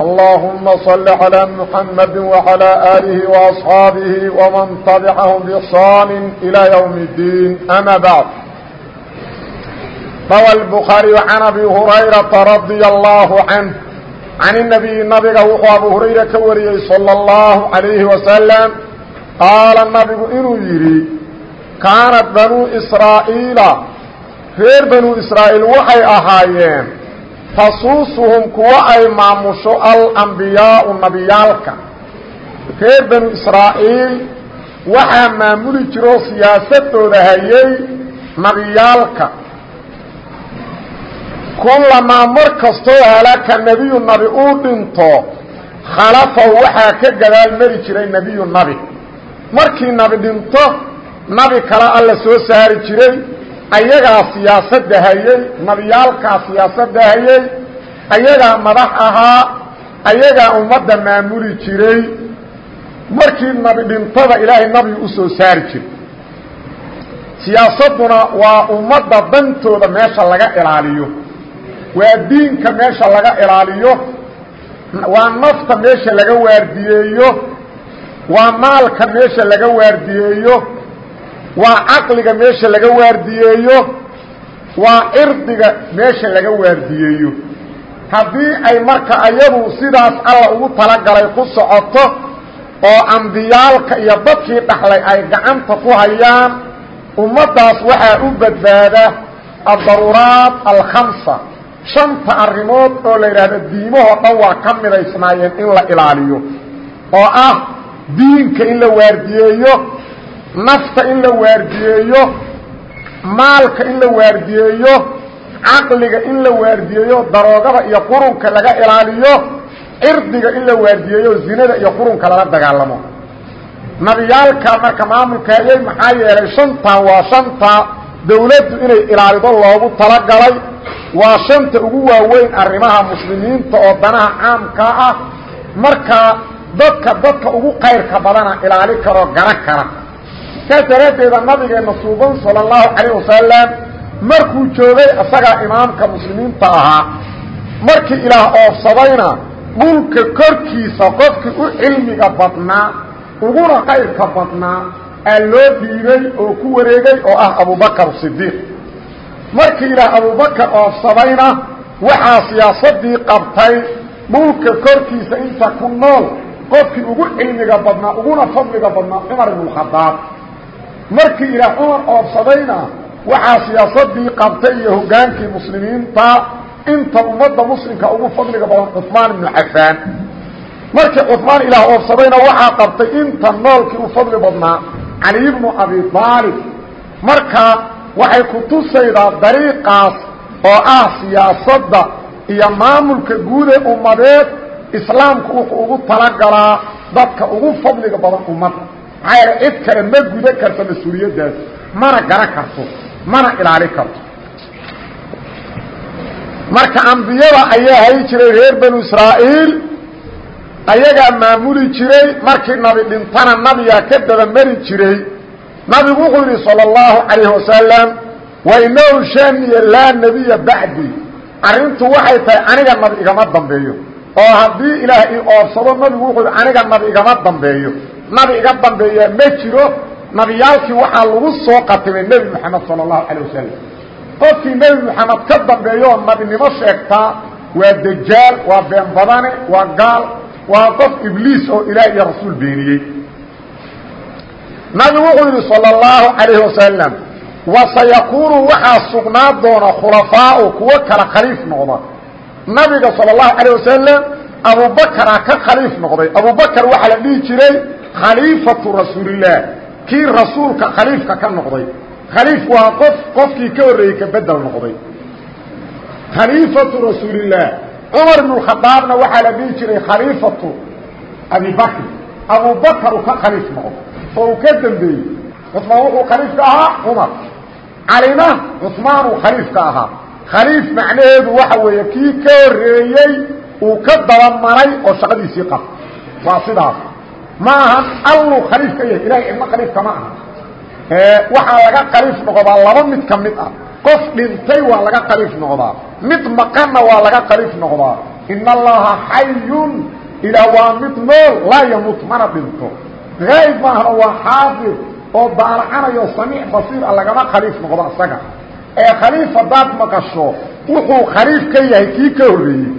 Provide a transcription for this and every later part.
اللهم صل على محمد وعلى آله وأصحابه ومن تبعهم بإحصان إلى يوم الدين أما بعد روى البخاري عن أبي هريرة رضي الله عنه عن النبي النبي وxuu أبو هريرة ka wariyey صلى الله عليه وسلم قاaل النبgu inuu yidhi كاaنت بنو إسراaئيiل reer بنو إسراaئيل waxay ahaayeen tasuusuhum kuwa ay maamusho alambiyaau nabiyaalka. Reer banu israa'iil waxaa maamuli jiroo siyaasadooda hayay nabiyaalka. Kullamaa mar kastoo halaka nebiyu nabi uu dhinto khalafahu waxaa ka gadaal mari jiray nebiyu nabi. Markii nabi dhinto nabi kale alla soo saari jiray ayagaa siyaasadda hayey nabiyaalkaa siyaasadda hayey ayagaa madax ahaa ayagaa ummadda maamuli jiray. Markii nabi dhintada ilaahay nabigu u soo saari jiray. Siyaasadduna waa ummadda dantooda meesha laga ilaaliyo. Waa diinka meesha laga ilaaliyo. Waa nafta meesha laga waardiyeeyo. Waa maalka meesha laga waardiyeeyo waa caqliga meesha laga waardiyeeyo. Waa cirdiga meesha laga waardiyeeyo. Haddii ay marka ayadu sidaas alla ugu talagalay ku socoto oo ambiyaalka iyo dadkii dhaxlay ay gacanta ku hayaan ummaddaas waxaa u badbaada addaruuraat alkhamsa. Shanta arrimood oo la yidhaahdo diimahoo dhan waa ka midaysnaayeen in la ilaaliyo oo ah diinka in la waardiyeeyo nafta in la waardiyeeyo maalka in la waardiyeeyo caqliga in la waardiyeeyo daroogada iyo qurunka laga ilaaliyo cirdiga in la waardiyeeyo zinada iyo qurunka lala dagaalamo. Nabiyaalka marka maamulka hayay maxaa yeelay shantan waa shanta dawladdu inay ilaalido loogu talagalay. Waa shanta ugu waaweyn arrimaha muslimiinta oo danaha caamkaa ah. Markaa dadka dadka ugu qayrka badana ilaali karoo garo kara saas daraaddeeda nabigeena suuban sala allahu calayh wasalam markuu joogay isagaa imaamka muslimiinta ahaa markii ilaah oofsadayna dhulka korkiisa qofkii u cilmiga badnaa uguna qayrka badnaa aa loo dhiibay oo ku wareegay oo ah abubakar sidiiq markii ilaah abubakar oofsadayna waxaa siyaasadii qabtay dhulka korkiisa inta ku nool qofkii ugu cilmiga badnaa uguna fadliga badnaa cumar ibnukhadaab markii ilaah cumar oofsadayna waxaa siyaasadii qabtay iyo hogaankii muslimiinta inta ummadda muslimka ugu fadliga badan cuثmaan ibnu cafaan. Markii cuثmaan ilaah oofsadayna waxaa qabtay inta noolkii u fadli badnaa cali bnu abi aalib marka waxay ku tusaydaa dariiqaas oo ah siyaasadda iyo maamulka guude ummadeed islaamku wuxuu ugu talagalaa dadka ugu fadliga badan ummadda maxaa yeele cid kale ma guda karto mas'uuliyaddaas mana gara karto mana ilaali karto. Marka ambiyada ayaa hay jiray reer banu israa'iil ayagaa maamuli jiray markii nabi dhintana nabigaa ka dabamari jiray nabigu wuxuu yidhi salى اllahu calayh wasalam wainahu shaniya laa nebiya bacdi arrintu waxay tahay aniga nabi igama dambeeyo oo haddii ilaah ii oobsado nabigu aniga nabi igama dambeeyo nabi iga dambeeyaa ma jiro nabiyaalkii waxaa lagu soo qatimay nebi moxamed sala allahu calay wasalam qofkii nebi moxamed ka dambeeyaoo nabinimo sheegtaa waa dajaal waa been badane waa gaal waa qof ibliis oo ilaah iyo rasuul beeniyey. Nabigu wuxuu yidhi sala allahu calayhi wasalam wasayakuunu waxaa sugnaa doona khulafaa'u kuwo kala khaliif noqda. Nabiga sala allahu calayh ka khaliif noqday. Abubakar waxaa la dhihi jiray khaliifatu rasuulillaah kii rasuulka khaliifka ka noqday. Khaliif waa qof qofkii ka horreeyey ka bedel noqday. Khaliifatu rasuulillaah cumar ibnu khadaabna waxaa la dhihi jiray khaliifatu abibakr abubakr uu ka khaliif noqdo oo uu ka dambeeyey cusmaan wuxuu khaliif ka ahaa cumar. Calina cusmaan uu khaliif ka ahaa. Khaliif macnaheedu waxa weeye kii ka horreeyey uu ka dabamaray oo shaqadiisii qaba waa sidaas ma ahan alluu khaliif ka yahay ilahay cidna khaliif kama aha waxaa laga khaliif noqdaa laba mid ka mid ah. Qof dhintay waa laga khaliif noqdaa mid maqanna waa laga khaliif noqdaa in allaha xayun ilaah waa mid nool laa yamut mana dhinto. Hayb maahana waa xaadir oo daalacanayo samiic basiir a lagama khaliif noqdo isaga ee khaliif haddaad maqasho wuxuu khaliif ka yahay kii ka horreeyey.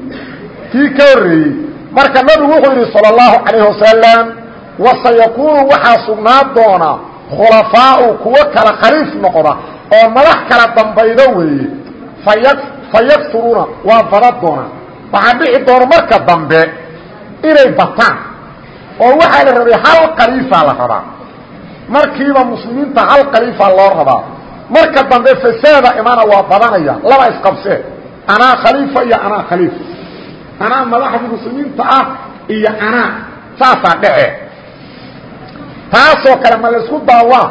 Kii ka horreeyey. Marka nabigu wuxuu yidhi salى اllahu calayh wasalam wasayakuunu waxaa sugnaa doona khulafaau kuwo kala khaliif noqda oo madax kala dambaydo weeye. Fayakturuuna waa bada doonaa waxaa dhici doona marka dambe inay bataan oo waxaa la rabay hal khaliifaa la rabaa. Markiiba muslimiinta hal khaliifaa loo rabaa. Marka dambe fasaada imana waa badanaya laba isqabsee anaa khaliifa iyo anaa khaliif. Anaa taasoo kale ma laysku daawaa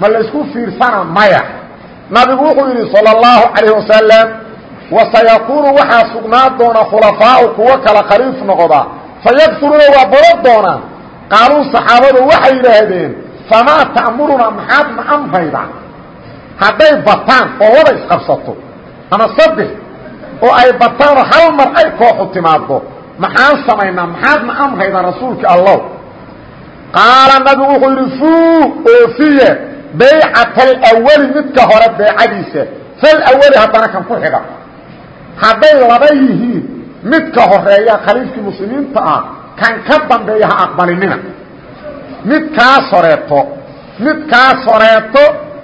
ma laysku fiirsana maya. Nabigu wuxuu yidhi salى اllahu calayh wasalam wasayakuunu waxaa sugnaa doona khulafaau kuwo kala khaliif noqda fayakfuruuna waa badan doonaan. Qaaluu saxaabadu waxay yidhaahdeen famaa ta'muruna maxaad na amrayda hadday bataan oo wada isqabsato ama saddex oo ay bataanoo hal mar ay kooxu timaado maxaan samaynaa maxaadna amrayda rasuulka allow qaala nabigu wuxuu yidhi fuu oofiye baycat alawali midka hore beecadiisa falawali haddana kan ku xiga hadday laba yihiin midka horreeya khaliifkii muslimiinta ah kan ka dambeeya ha aqbalinina midkaas horeeto midkaas horeeto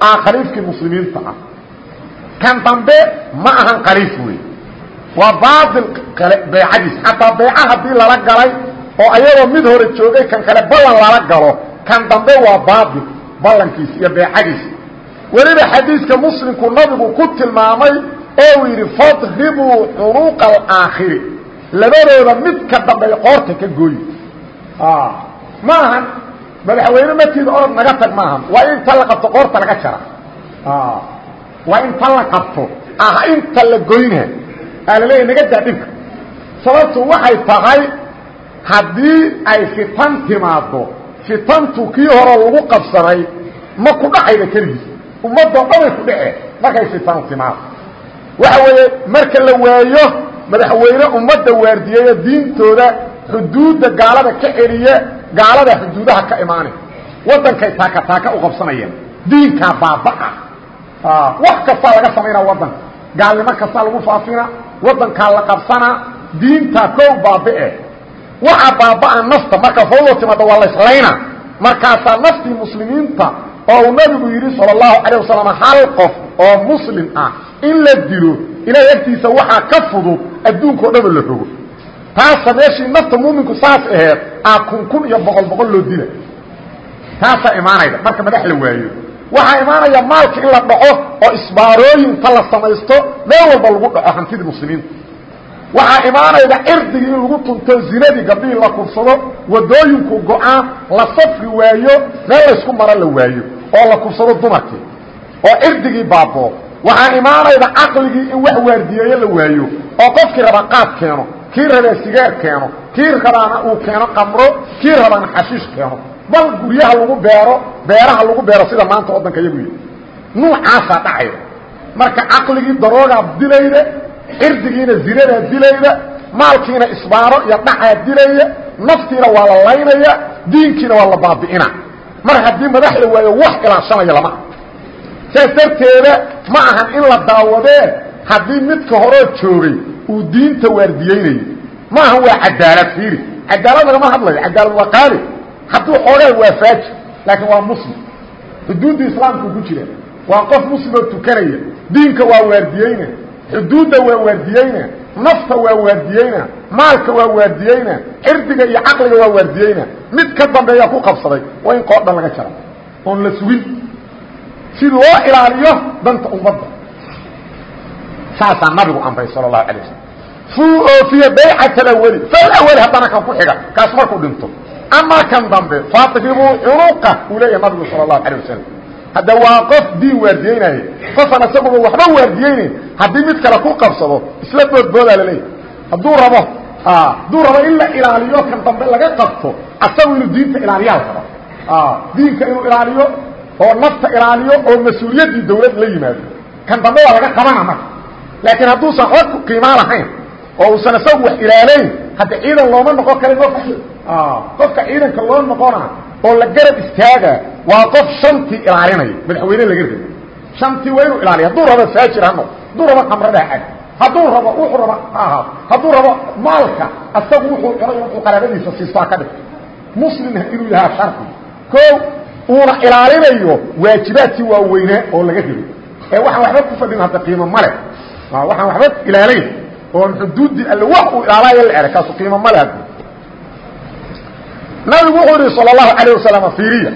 ah khaliifkii muslimiinta ah kan dambe ma ahan khaliif wey waa baail beecadiis xataa beeca haddii lala galay oo ayagoo mid hore joogay kan kale ballan lala galo. Kan dambe waa baail ballankiis iyo beecadiis. Weliba xadiiska muslimku nabigu ku tilmaamay oo yidhi fadribuu cunuuqa alaakhiri. Labadooda mid ka dambeeya qoorta ka gooyi. Ma ahan. Madaxweyne markiida orod naga tag maahan waa inta la qabto qoorta laga jara. Waa inta la qabto. Ah inta la goyna aa laleeya naga daa dhibka sababtu waxay tahay haddii ay fitan timaado fitantu kii hore lagu qabsaday ma ku dhacayda keligiis. Ummadoo dhanay ku dhece markay fitanu timaado waxa weeye marka la waayo madaxweyne ummadda waardiyeeyo diintooda xuduudda gaalada ka celiye gaalada xuduudaha ka imaanay waddankay taaka taaka u qabsanayeen. Diinkaa baaba'a. Wax kastaa laga samaynaa waddanka gaalnimo kastaa lagu faafina waddankaa la qabsanaa diintaa kow baabi'e waxa baaba'a nafta marka fawdo timaada waa layslaynaa markaasaa naftii muslimiinta oo uu nabigu yidhi salى الlahu عalيه wasalam hal qof oo muslim ah in la dilo ilahay agtiisa waxaa ka fudud adduunka o dhanoo la rogo taasa meeshii nafta muuminku saas aheed aa kun kun iyo boqol boqol loo dila taasaa imaanayda marka madax la waayo waxaa imaanaya maalka in la dhaco oo isbaarooyinta la samaysto meel walba lagu dhaco hantidii muslimiinta waxaa imaanayda cirdigii in lagu tunto zinadii gabdhihii la kufsado wadooyinku go'aan la safri waayo meel laysku maro la waayo oo la kufsado dumarkii. Oo cirdigii baaboo. Waxaa imaanayda caqligii in wax waardiyeeyo la waayo oo qofkii raba qaad keeno kii rabaa sigaar keeno kii rabaana uu keeno qamro kii rabaana xashiish keeno. Bal guryaha lagu beero beeraha lagu beero sida maanta waddanka iyagu yihi nuucaasaa dhacayda. Marka caqligii daroogaa dilayda cirdigiina zinadaa dilayda maalkiina isbaaro iyo dhacaa dilaya naftiina waa la laynaya diinkiina waa la baabi'ina. Mar haddii madax la waayo wax ilaashanaya lama. Saas darteeda ma ahan in la daawadee haddii midka horoo joogay uu diinta waardiyeynayo ma ahan waa cadaalad fiiri. Cadaalad lagama hadlayo cadaalad waa qaali. Hadduu xoogaa waa faaji laakiin waa muslim. Xuduudda islaamkuu ku jira waa qof muslimoo tukanaya diinka waa waardiyeyna xuduudda waa waardiyeyna nafta waa waardiyeyna maalka waa waardiyeyna cirdiga iyo caqliga waa waardiyeyna mid ka dambeeyaa ku qabsaday waa in qoodhan laga jara oon la sugin. Si loo ilaaliyo danta ummadda. Saasaa nabigu amray sal اlahu alay waslm fuu oofiye baycat alawali falawali haddana kan ku xiga. Kaas markuu dhinto. Amaa kan dambe faadribuu cunuqa uu leeyahay nabigu sala allahu alay wasalam hadda waa qof diin waardiyeynaya qofan isaguba waxba waardiyeynayn haddii mid kale ku qabsado isla boodboodaa laleeyahy hadduu rabo hadduu rabo in la ilaaliyo kan dambe laga qabto asagu inuu diinta ilaaliyaal rabo. Diinka inuu ilaaliyo oo nafta ilaaliyo oo mas'uuliyaddii dawlad la yimaado. Kan dambe waa laga qabana marka. Laakiin hadduusan waxba qiimaa lahayn oo uusan isagu wax ilaalayn hadda ciidan looma noqon kara qofka qofka ciidanka loo noqona oo la garab istaaga waa qof shantii ilaalinaya madaxweyne laga rabo shantii waa inuu ilaaliya hadduu rabo faajir ha noqo hadduu rabo khamrada cag hadduu rabo wuxuu rabo ha ahaado hadduu rabo maalka asagu wuxuu cunay wuxuu qaraabadiisa siistaa ka dhigto. Muslimna inuu yahaa shardi ko uuna ilaalinayo waajibaadkii waaweynaa oo laga rabo ee waxaan waxba ku fadhin hadda qiimo male waxaan waxba ilaalayn oon xuduuddii alle wax uu ilaalayo la eray kaasu qiimo male hadda nabigu wuxuu yihi salى الlahu عalيه wasalam fiiriya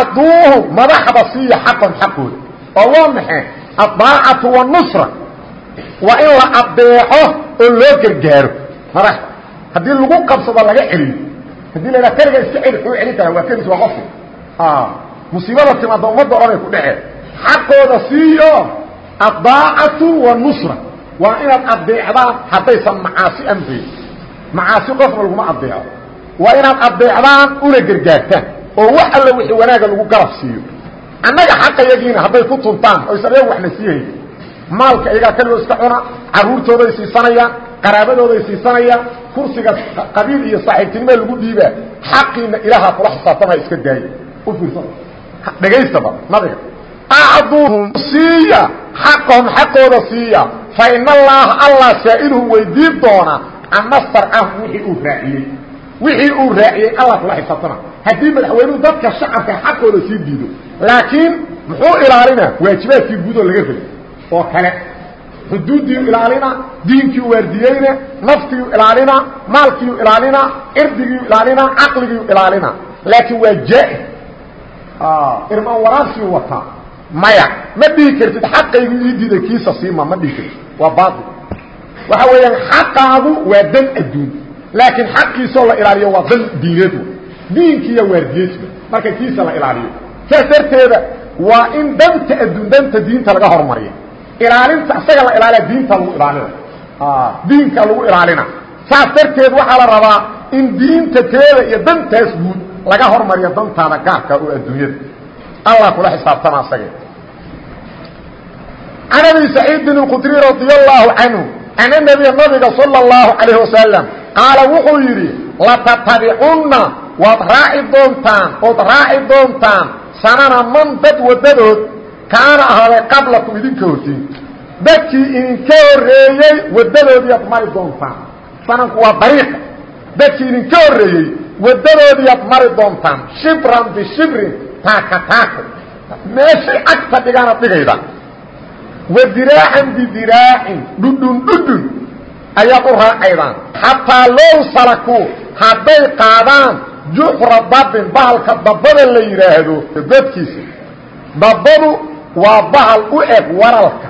acduuhu madaxda siiya xaqon xaqooda oo waa maxay addaacatu والnusra waa in la adeeco oo loo gargaaro madaxda haddii lagu qabsado laga celiyo haddii la ydhaha keliga iska celi uu celin karaa waa kelis waa qofki musiibada timaada ummadda odhanay ku dhexee xaqooda siiyo addaacatu والnusra waa inaad adeecdaan haddaysan macaasi amrayn macaasi qofna laguma adeeco waa inaad adeecdaan una gargaartaan oo wax alla wixii wanaaga lagu garab siiyo. Annaga xaqayagiina hadday ku tuntaan oysan iyagu waxna siihayn maalka iyagaa keligoo iska cuna carruurtooday siisanayaan qaraabadooday siisanayaan kursiga qabiil iyo saaxiibtinima lagu dhiibaa xaqiina ilaahaa kula xisaabtamaya iska daaya u fiirsa dhegaystaba nabiga. Acduuhum siiya xaqahum xaqooda siiya. Fa ina allaaha allah saa'iluhum weydiin doona cama sarcahum wixii wixii uu raaciyey alla kula xisaabtana haddii madaxweynuhu dadka shacabka xaqooda sii diido laakiin muxuu ilaalinaa waajibaadkii guud oo laga rabay oo kale xuduuddiiu ilaalina diinkiiu waardiyeyna naftiiu ilaalina maalkiiu ilaalina cirdigiiu ilaalina caqligiiu ilaalina. Laakiin waa jaa-ir irmaan waraabsiu wataa maya ma dhihi kartid xaqaygu ii diiday kiisa siima ma dhihi kartid. Waa baail waxa weeyaan xaqaagu waa dan adduun laakiin xaqiisoo la ilaaliyo waa dan diineed diinkiiya waardiyeedka marka kiisa la ilaaliyo saas darteeda waa in danta adduun danta diinta laga hormariya ilaalinta isaga la ilaaliya diinta lagu ilaalina diinka lagu ilaalina saas darteed waxaa la rabaa in diinta teeda iyo dantaas guud laga hormariyo dantaada gaarka oo adduunyada allah kula xisaabtama asage can abi saciidin اkudri radi allahu canhu ana nebiya nabiga salى اllahu calayh wasalam qaala wuxuu yidhi latattabicunna waad raaci doontaan ood raaci doontaan sanana man dad waddadood kaana ahaaday qablakum idinka hortiin dadkii idinka horreeyey waddadoodiiad mari doontaan. Sananku waa dariiqa dadkii idinka horreeyey waddadoodiiad mari doontaan. Shibran bishibrin taaka taako. Meeshay cagta dhigaanad dhigayda. Wa diraacan bidiraacin dhudhun dhudhun ayaad u raacaydaan xataa low salakuu hadday qaadaan juxra dabin bahalka dabbada la yidhaahdo godkiisa dabbadu waa bahal u eg waralka.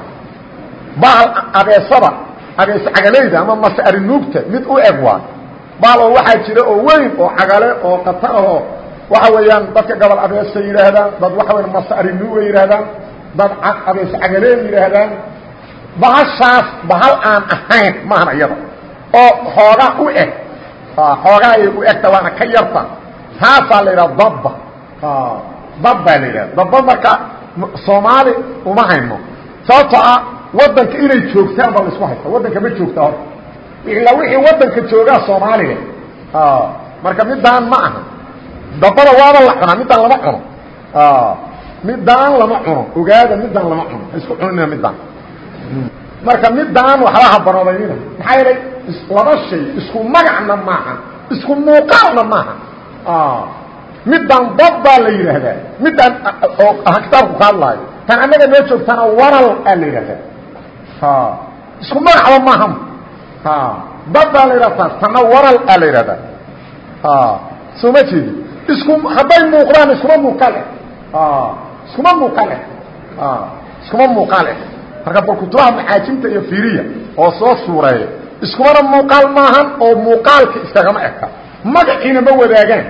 Bahal abeesada abees cagalayda ama mase arinuugta mid u eg waa. Bahal oo waxaa jira oo weyn oo cagale oo qatar ahoo waxa weeyaan dadka gobol abeesa yidhaahdaan dad waxa weya mase arinuuga yidhaahdaan dad abees cagaleen yidhaahdaan bahashaas bahal aan ahayn maahan iyada. Oo xoogaa u eg. Xoogaa ayay u egta waana ka yarta. Taasaa la yidhaha dabba. Dab baa la yidhahda dabba marka soomaali uma hayno. Sababtoo ah waddanka inay joogtaan baa la isku haysta. Waddanka ma joogta horta ilaa wixii waddanka joogaa soomaaliya marka midaan ma aha. Dabbada waaba la cunaa midaan lama cuno. Midaan lama cuno. Ogaada midaan lama cuno. Isku cunina midaan marka midaan waxba habanoodaynina maxaa yeelay laba shay isku magacna maaha isku muuqaalna maaha. Midaan dab baa la yidhaahdaa. Oo kitaabku ka hadlaayo. Tan annaga noo joogtana waral aa la yidhahdaa isku magacba maaha. Dab baa la yidhahdaa waral aa la yidhahdaa soo ma jeedi isku hadday muuqdaan iskuma muuqaal eh iskuma muuqaal eh iskuma muuqaal eh marka bal kutubaha maxaajimta iyo fiiriya oo soo suureeya iskumana muuqaal maahan oo muuqaalka iskagama eka. Magaciina ma wadaagaan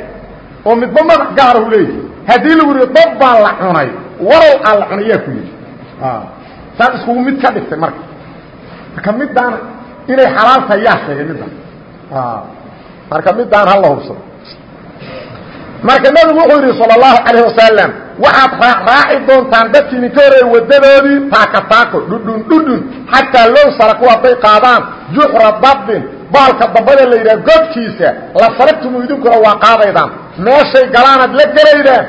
oo midba magac gaara u leeyahy haddii lagu yihi dad baa la cunay warow aa la cunay yaa ku yidhi. Saad iskugu mid ka dhigtay marka. Marka midaana inay xalaal tahay yaa sheegay midaan marka midaan hala hubsado marka nabigu wuxuu yidhi sal allahu calayh wasalam waxaad raaraaci doontaan dadkii ninka horeeye waddadoodii taaka taako dhudhun dhudhun xataa low saraku hadday qaadaan juxra dabbin baalka dambada la yidhaha godkiisa la saragtumu idinkuna waa qaadaydaan. Meeshay galaanaad la gelaydaan.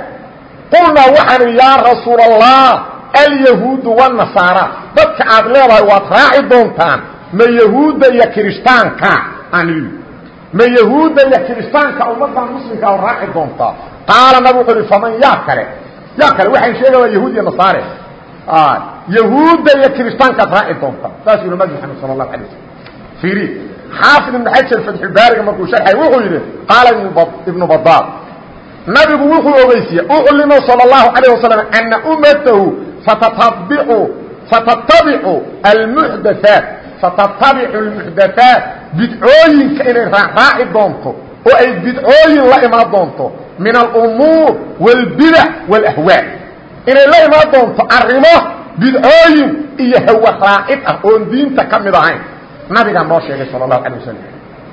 Qulnaa waxaan idhi yaa rasuul allah alyahuudu wanasaara dadka aad leedahay waad raaci doontaan ma yahuudda iyo kirishtaanka aan ma yahuudda iyo kiristaanka ummadan muslimka oo raaci doontaa qaala nabig wuxuu uhi faman yaa kale yaa kale waxaan sheega waa yahuud iyo nasaare yahuudda iyo kiristaankaad raaci doontaa saasuu yihi nabi maxamed sala allahu alay waslm fiiri xaafid ibnu xajar fatxulbaariga markuu sharxay wuxuu yidhi qaala ibnu badaal nabigu wuxuu ogeysiye uclima salى اlahu alayه wasalam ana ummatahu satatabicu satatabicu almuxdathaat satatabicu almuxdathaat bidcooyinka inay raacraaci doonto oo ay bidcooyin la imaan doonto min alumuur wاlbidac wاlahwaa inay la imaan doonto arrimo bidcooyin iyo hawa raacid ah oon diinta ka mid ahayn nabigaa noo sheegay sal اlahu alيه wasalam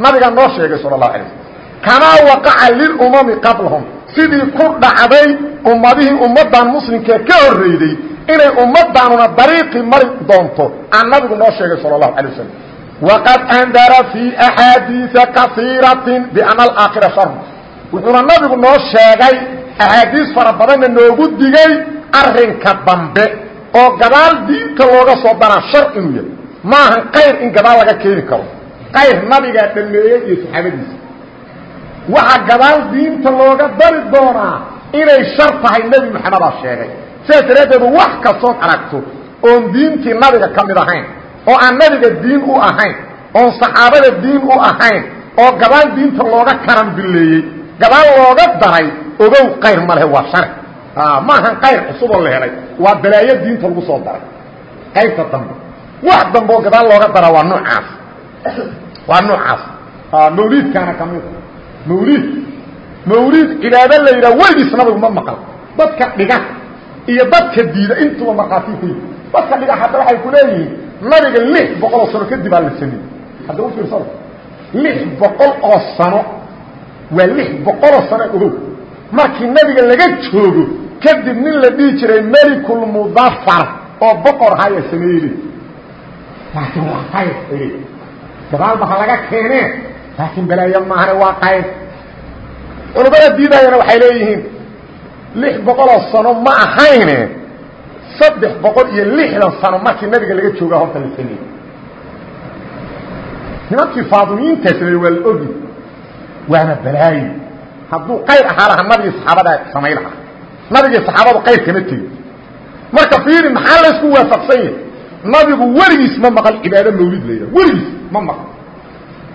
nabigaa noo sheegay sal اlahu alay waslm kamaa waqaca lilumami qablahum sidii ku dhacday ummadihii ummaddan muslimkee ka horreyday inay ummaddaanuna dariiqii mari doonto aan nabigu noo sheegay sal اlahu alay wasalam waqad andara fii axaadiia kaiiratin biana alaakhira shar wuxuuna nabigu noo sheegay axaadiis fara badanna noogu digay arrinka dambe oo gadaal diinta looga soo daraa shar inuu yahay maahan qayr in gadaal laga keeni karo qayr nabigaa dhameeyey iyo saxaabadiisa waxaa gadaal diinta looga dari doonaa inay shar tahay nebi moxamedaa sheegay sidaas daraaddeedu wax kastood aragto oon diintii nabiga ka mid ahayn oo aan nabiga diin u ahayn oon saxaabada diin u ahayn oo gadaal diinta looga karambileeyey gadaal looga daray ogow qayr ma lehe waa shar maahan qayr cusuboo la helay waa balaayo diinta lagu soo daray. Qaybta dambe wax dambe oo gadaal looga dara waa noocaas waa noocaas mawliidkaana ka mida mawliid. Mawliid cibaado la yidhaha weligiis nabigu ma maqal. Dadka dhiga iyo dadka diida intuba markhaatiy ku yi dadka dhiga hadda waxay ku leeyihiin nabiga lix boqoloo sano kadib aa la sameyey hadda u fiirsada lix boqol oo sano. Waa lix boqoloo sano ogow markii nabiga laga joogo kadib nin la dhihi jiray melikulmudafar oo boqor haya sameeyey. Laakiin waa qayb ay gadaalba ha laga keenee. Laakiin balaayo maahane waa qayb. Culamada diidayana waxay leeyihiin lix boqoloo sano ma ahayne saddex boqol iyo lixdan sano markii nabiga laga joogaa horta la sameeyey nimankii faadimiyiintaa sameeyey waa la ogi waana balaayo hadduu qayr ahaa lahaa nabigii saxaabadaa samay lahaa. Nabigii saxaabadu qayr kama tegin marka fiiri maxaa laysku waafaqsan yahay? Nabigu weligiis ma maqal cibaado mawlid la yidhaha weligiis ma maqal.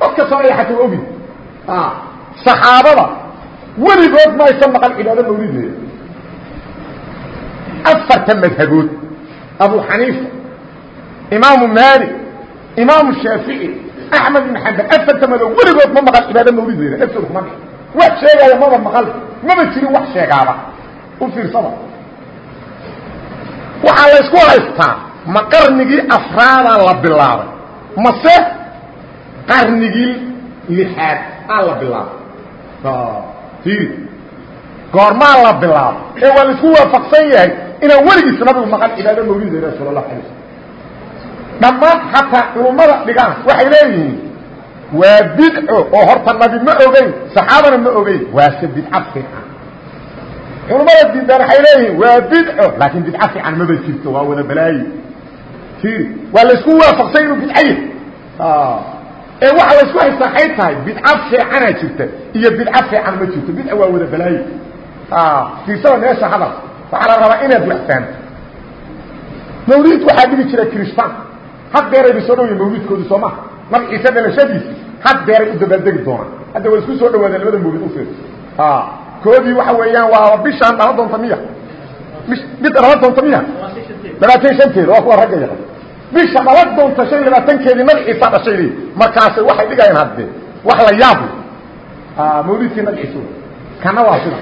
Dadka sameeya xataa ogi. Saxaabada weligood ma aysan maqal cibaado mawlid la yidhaha afarta madhabood abu xaniifa imaamu maalik imaamu shaafici axmed ibn xambal afarta madhabood weligood ma maqal cibaado mawlid la yidhaha afarku ma wax sheegaya maba maqal maba jirin wax sheegaaba u fiirsada waxaa la ysku haystaa ma qarnigii afraadaa la bilaabay mase qarnigii lixaad aa la bilaabay iri goormaa la bilaabay ee waa la isku waafaqsan yahay inaan weligiis nabigu maqan cibaado mawlid la sal اlahu alay slam dhammaan xataa culummada dhigaan waxay leeyihiin waa bidco oo horta nabi ma ogeyn saxaabana ma ogeyn waase bidca fiican. Culummada diidaan waxay leeyihiin waa bidco laakiin bidco fiican maba jirto waa wada balaayi. Iri waa la isku waafaqsay inuu bidco yahay. Ee waxa la isku haystaa ay tahay bidco fiicanaa jirta iyo bidco fiican ma jirto bidco waa wada balaayi. Fiirsada meesha hadal waxaa la rabaa inaad waxfaanto mawlid waxaa dhigi jira kristaan haddeerayba soo dhowya mawlidkoodi soo maha nabi ciise dhalashadiisi haddeeray u dabaaldegi doonaan. Hadda way isku soo dhawaadeen labada mawlid u fiirso. Koodii waxa weeyaan waa bishaan dhalan doonta miya. Bid dhalan doonta miya? Labaatan shanteeda waa kuwa ragga yaqan bisha dhala doonta shan labaatankeedii nabi ciisa dhashay. Leey markaasay waxay dhigayaan hadde. Wax la yaab mawlidkii nabi ciise kana waa sida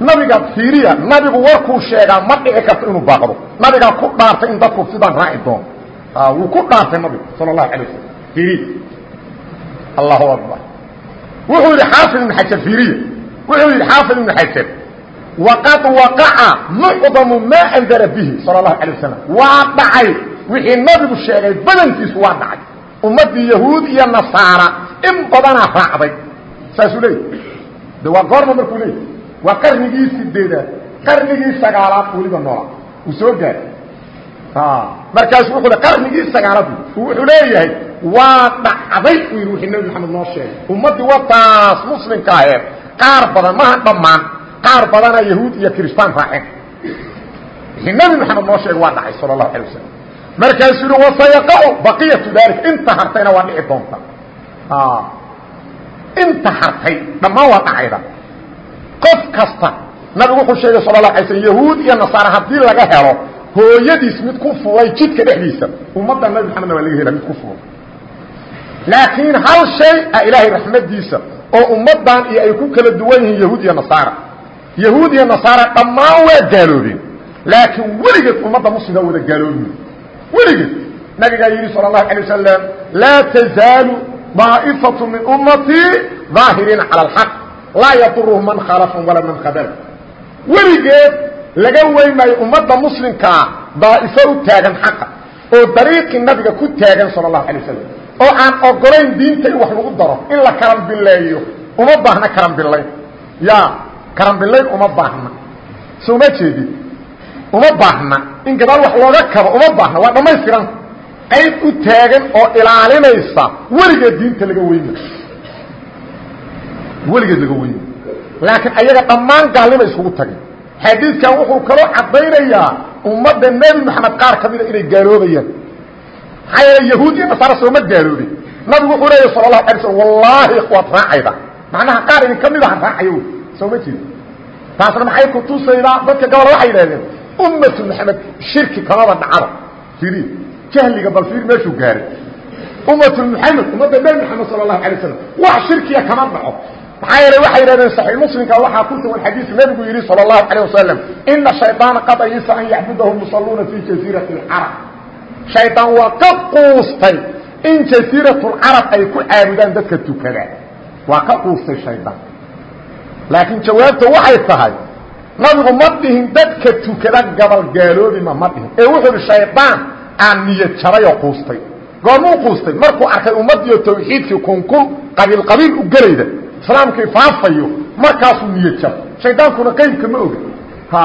nabiga fiiriya nabigu warkuu sheegaa ma dhici karto inuu baaqdo. Nabigaa ku dhaartay in dadku sidaan raaci doono wuu ku dhaartay nabigu sala allahu alay wasalam fiiriya allahu akbar. Wuxuu yidhi xaafid ibnu xajar fiiriya wuxuu yidhi xaafid ibnu xajar waqad waqaca mucdamu maa andara bihi sala allahu alay wasalam waa dhacay. Wixii nabigu sheegay badankiisu waa dhacay. Ummaddii yahuud iyo nasaara in badanaa raacday. Saasuu leeyay de waa goorma markuu leeyay waa qarnigii sideedaad qarnigii sagaalaad weliba noola uu soo gaaray. Markaasu wuxuu le qarnigii sagaalaad wuxuu leeyahay waa dhacday uu yidhi wixii nabi maxamed noo sheegay. Ummaddii wadaas muslimka aheed qaar badan maha dhammaan qaar badanaa yahuud iyo kiristaan raaceen wixii nabi maxamed noo sheegay waa dhacay sala allahu alay wasalam markaasuu yihi wasayaqacu baqiyatu daalika. Inta hartayna waa dhici doonta. Inta hartay dhammaan waa dhacayda qof kasta. Nabigu wuxuu sheegay sala la alay slm yahuud iyo nasaara haddii laga helo hooyadiis mid ku fulay jidka dhexdiisa. Ummadda nabi maxamedna waa laga hela mid ku fulay laakiin hal shay a ilaahay raxmadiisa oo ummaddan iyo ay ku kala duwan yihiin yahuud iyo nasaara. Yahuud iyo nasaara dhammaan waa gaaloobeen. Laakiin weligeed ummadda muslimka wada gaaloobin weligeed. Nabigaa yidhi sal اlahu alay wasalam laa tazaalu daa'ifatu min ummatii daahiriina cala alxaq laa yaduruhu man khalafahum walaa man khadala weligeed laga weymaayo ummadda muslimkaa daa'ifo u taagan xaqa oo dariiqii nabiga ku taagan sal اlahu alay oo aan ogolayn diinta in wax lagu daro in la karambileeyo uma baahna karambilayn ya karambilayn uma baahna. Soo ma jeedid uma baahna. In gadaal wax looga kabo uma baahna. Waa dhammaystiran. Qayb u taagan oo ilaalinaysa. Weligeed diinta laga weyma weligeed laga weyma laakiin ayaga dhammaan gaalnima iskugu tageen xadiidkan wuxuu kaloo caddaynayaa ummadda nebi moxamed qaar ka mida inay gaaloobayaan maxaa yeele yahuud iyo nasaara sooma gaaloobin. Nabigu wuxuu leeya sala allahu alay slm wallaahi waad raacayda. Macnaha qaar idin ka mid aha raacayo soo ma jeedi taasna maxay kutusaydaa dadka gobol waxay yidhahdeen ummatu maxamed shirki kamaba dhacada iri jahliga bal fiir meeshuu gaaray. Ummatu maxamed ummadda nebi maxamed sala allahu alay slam wax shirkiya kama dhaco maxaa yeele waxay saxiix muslimka waxaa ku sugan xadiis nebigu yidhi sala allahu calayh wasalam ina qad ayisa an yacbudahu musalluuna fi jasiirati اlcarab shaydaan waa ka quustay in jasiiratulcarab ay ku caabudaan dadka tukada. Waa ka quustay shaydaan laakiin waxay tahay nabigu ma dadka tukada gabal gaaloobima ma dhihin. Ee wuxuu ihi aan niyad jabay oo quustay. Goormuu quustay. Markuu arkay ummaddiiyo tawxiidkii kunkun qabiil qabiil u gelayda islaamkii faafayo markaasuu niyad jab shaydaankuna qaybka ma oga ha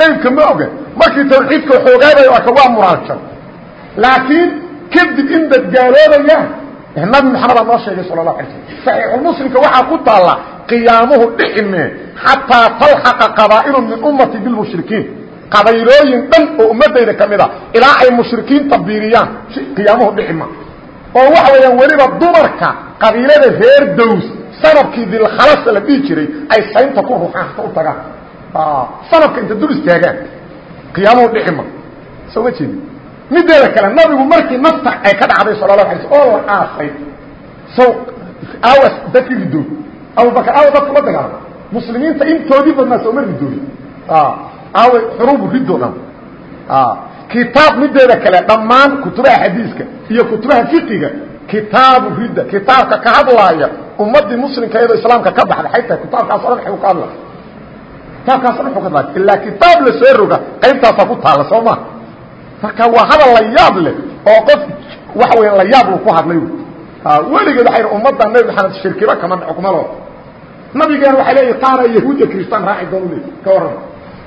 qaybka ma oga markii tawxiidka xoogaabayo arka waa muraajab. Laakiin kadib in dad gaaloobayaan nabi maxamed aa noo sheegay sala اlahu alay slm saxiixulmuslimka waxaa ku taalla qiyaamuhu dhicime xataa talxaqa qabaa'ilu min ummati bilmushrikiin qabaylooyin dhan oo ummadayda ka mid a ilaa ay mushrikiinta biiriyaan qiyaamuhu dhicima. Oo waxa weeyaan weliba dumarka qabiilada reer dows sanabkii dilkhalasa la dhihi jiray ay saynta ku ruxaan hata u tagaan sanabka inta dul istaagaan. Qiyaamuhu dhicima soo ma jeedi mideeda kale nabigu markii nafta ay ka dhacday sala lahu alay sl oo la aasay. Sow awas dadki ridood abubakar aawa dadku la dagaalama. Muslimiinta intoodii badnaa sooma ridoodi aawa xuruubu riddo dhan kitaab mideeda kale dhammaan kutubaha xadiiska iyo kutubaha fiqiga kitaabu ridda kitaabka ka hadlaaya ummadii muslimka iyadoo islaamka ka baxday ay tahay kitaabkaas o dhan xuu ka hadlaya kitaabkaas o dhan xuu ka hadlaya ilaa kitaab la soo roga qaybtaasaa ku taalla soo ma marka waa hadal la yaab leh oo qof waxa weya la yaab lu ku hadlay. Weligeed waxay ummadda nebi maxamed shirkiba kama dhaco kuma loo. Nabigeena waxay leeyihi qaara yahuud iyo kristaan raaci doon le ka warrama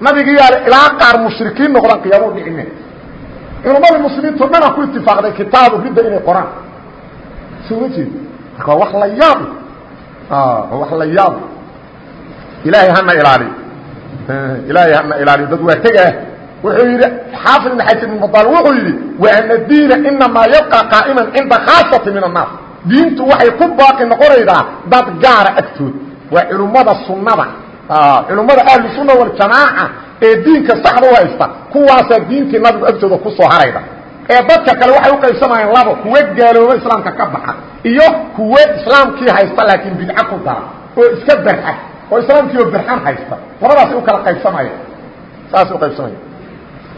nabigiyaa ilaa qaar mushrikiin noqdaan qiyaamo dhicine culamadii muslimiinto dhan a ku itifaaqday kitaabu ridda inay qoraan. Soo ma jeed marka waa wax la yaab wax la yaab. Ilaahay hana ilaaliyo ilaahay hana ilaaliyo dad waa tegaah wuxuu yidhi xaafid ibn xajar ibn badal wuxuu yidhi waana diina inamaa yabqa qaa'iman cinda khaasati min annaas diintu waxay ku baaqi noqonaydaa dad gaara agtood. Waa culummada sunnada. Culummada ahlu sunna waljamaaca ee diinka saxda u haysta kuwaasaa diintii nabigu agtooda ku soo harayda ee dadka kale waxay u qaybsamayaan labo kuwa gaalooba islaamka ka baxa iyo kuwa islaamkii haysta laakiin bidco ku dara oo iska barxa oo islaamkii oo barxan haysta. Labadaasay u kala qaybsamaya. Saasay u qaybsamaya.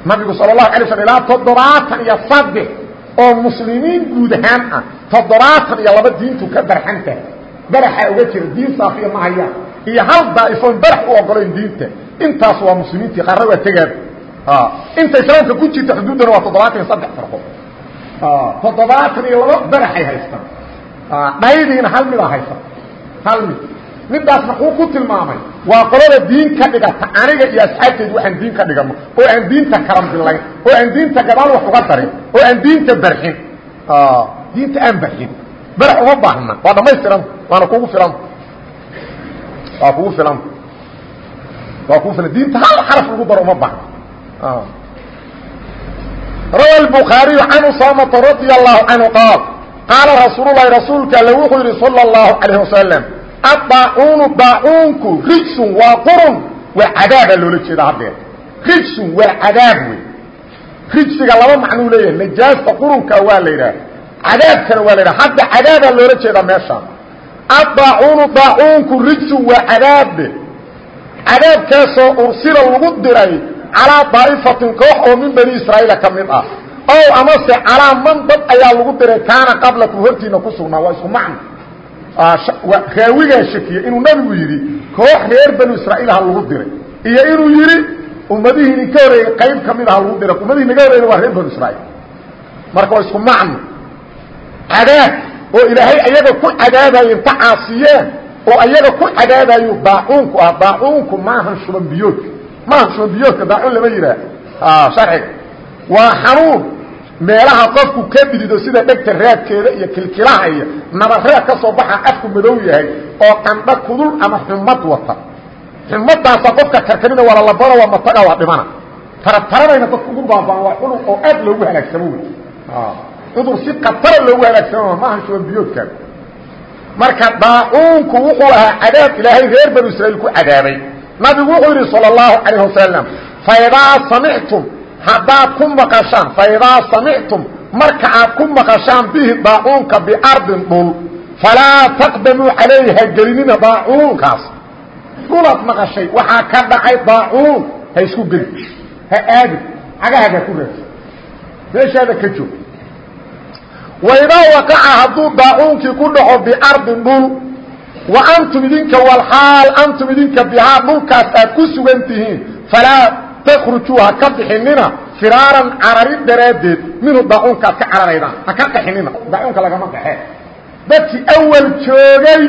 Nabigu sal lahu alay slam ilaa toddobaatan iyo saddex oo muslimiin guud ahaan ah toddobaatan iyo laba diintu ka barxanta. Baraxa uga jira diin saafiya ma hayaan iyo hal daa'ifoon barax u ogolayn diinta. Intaas waa muslimiintii qaarna waa tegaaba inta islaamka ku jirta xuduuddana waa toddobaatan iyo saddex farqo toddobaatan iyo laba baraxay haystaan dhaydiina hal mida haysan hal mid midaas muxuu ku tilmaamay waa qolada diin ka dhigata aniga iyo asxaabteedu waxaan diin ka dhigano oo aan diinta karambilayn oo aan diinta gadaal wax uga darin oo aan diinta barxin diinta aan barxin barax uma baahna waa dhamaystiran waana kugu filan waa kugu filan waa kugu filan diinta hal xaraf lagu daro uma baahna rawa الbukhaariyu can usaamata radia allahu canhu qaal qaala rasuul lahi rasuulka alle wuxuu yihi salى اllahu alayh wasalam adaacuunu daacuunku rijsun waa qurun waa cadaabaa loola jeeda haddeer rijsun waa cadaab wey rijsiga laba macnuu leeyahay najaasta qurunka waa la yidhaah cadaabkana waa la yidhaha hadda cadaabaa loola jeedaa meeshaan addaacuunu daacuunku rijsun waa cadaabe cadaabkaasoo ursila lagu diray calaa daa'ifatin koox oo min bani israa'iila ka mid ah. Ow amase calaa man dad ayaa lagu diray kaana qablakum hortiina ku sugnaa waa isku macno. Raawigaa shakiye inuu nabigu yidhi koox reer banu israa'iil ha lagu diray. Iyo inuu yidhi ummadihii idinka horeeyey qayb ka mid ah ha lagu diray. Ummadihii naga horeyna waa reer banu israa'iil marka waa isku macno. Cadaab oo ilaahay ayaga ku cadaabayo inta caasiyeen oo ayaga ku cadaabayo daacuunku ah daacuunku maahan shuban biyoodka maahan shuban biyoodka daacuun lama yidhaah. Sharciga waa xanuun. Meelaha qofku ka dhidido sida dhegta raadkeeda iyo kilkilaha iyo nabareed ka soo baxa afku madow yahay oo qandho kudul ama xumad wata. Xumadaasa qofka karkamina waa lalabano waa mataga waa dhimana tarataranayna dadku ugu baabaan waa cudur oo aad loogu halaagsamo wey cudur si katara loogu halaagsamo maaha shuban biyoodkan marka daacuunku wuxuu ahaa cadaab ilaahay reer banu israiil ku cadaabay nabigu wuxuu yidhi salى اllahu calayh wasalam faidaa samictum haddaad ku maqashaan faidaa samictum marka aad ku maqashaan bihi daacuunka biardin dhul falaa taqdamuu calayha gelinina daacuunkaas dhulaad maqashay waxaa ka dhacay daacuun ha isku geli ha aadi cagahaga ku raadsa meeshaada ka joog waidaa waqaca hadduu daacuunkii ku dhaco biardin dhul wa antum idinka walxaal antum idinka bihaa dhulkaas aad ku sugan tihiin. Falaa takhrujuu ha ka bixinina firaaran carari daraaddeed. Minhu daacuunkaad ka cararaydaan ha ka qaxinina daacuunka lagama qaxee dadkii awal joogay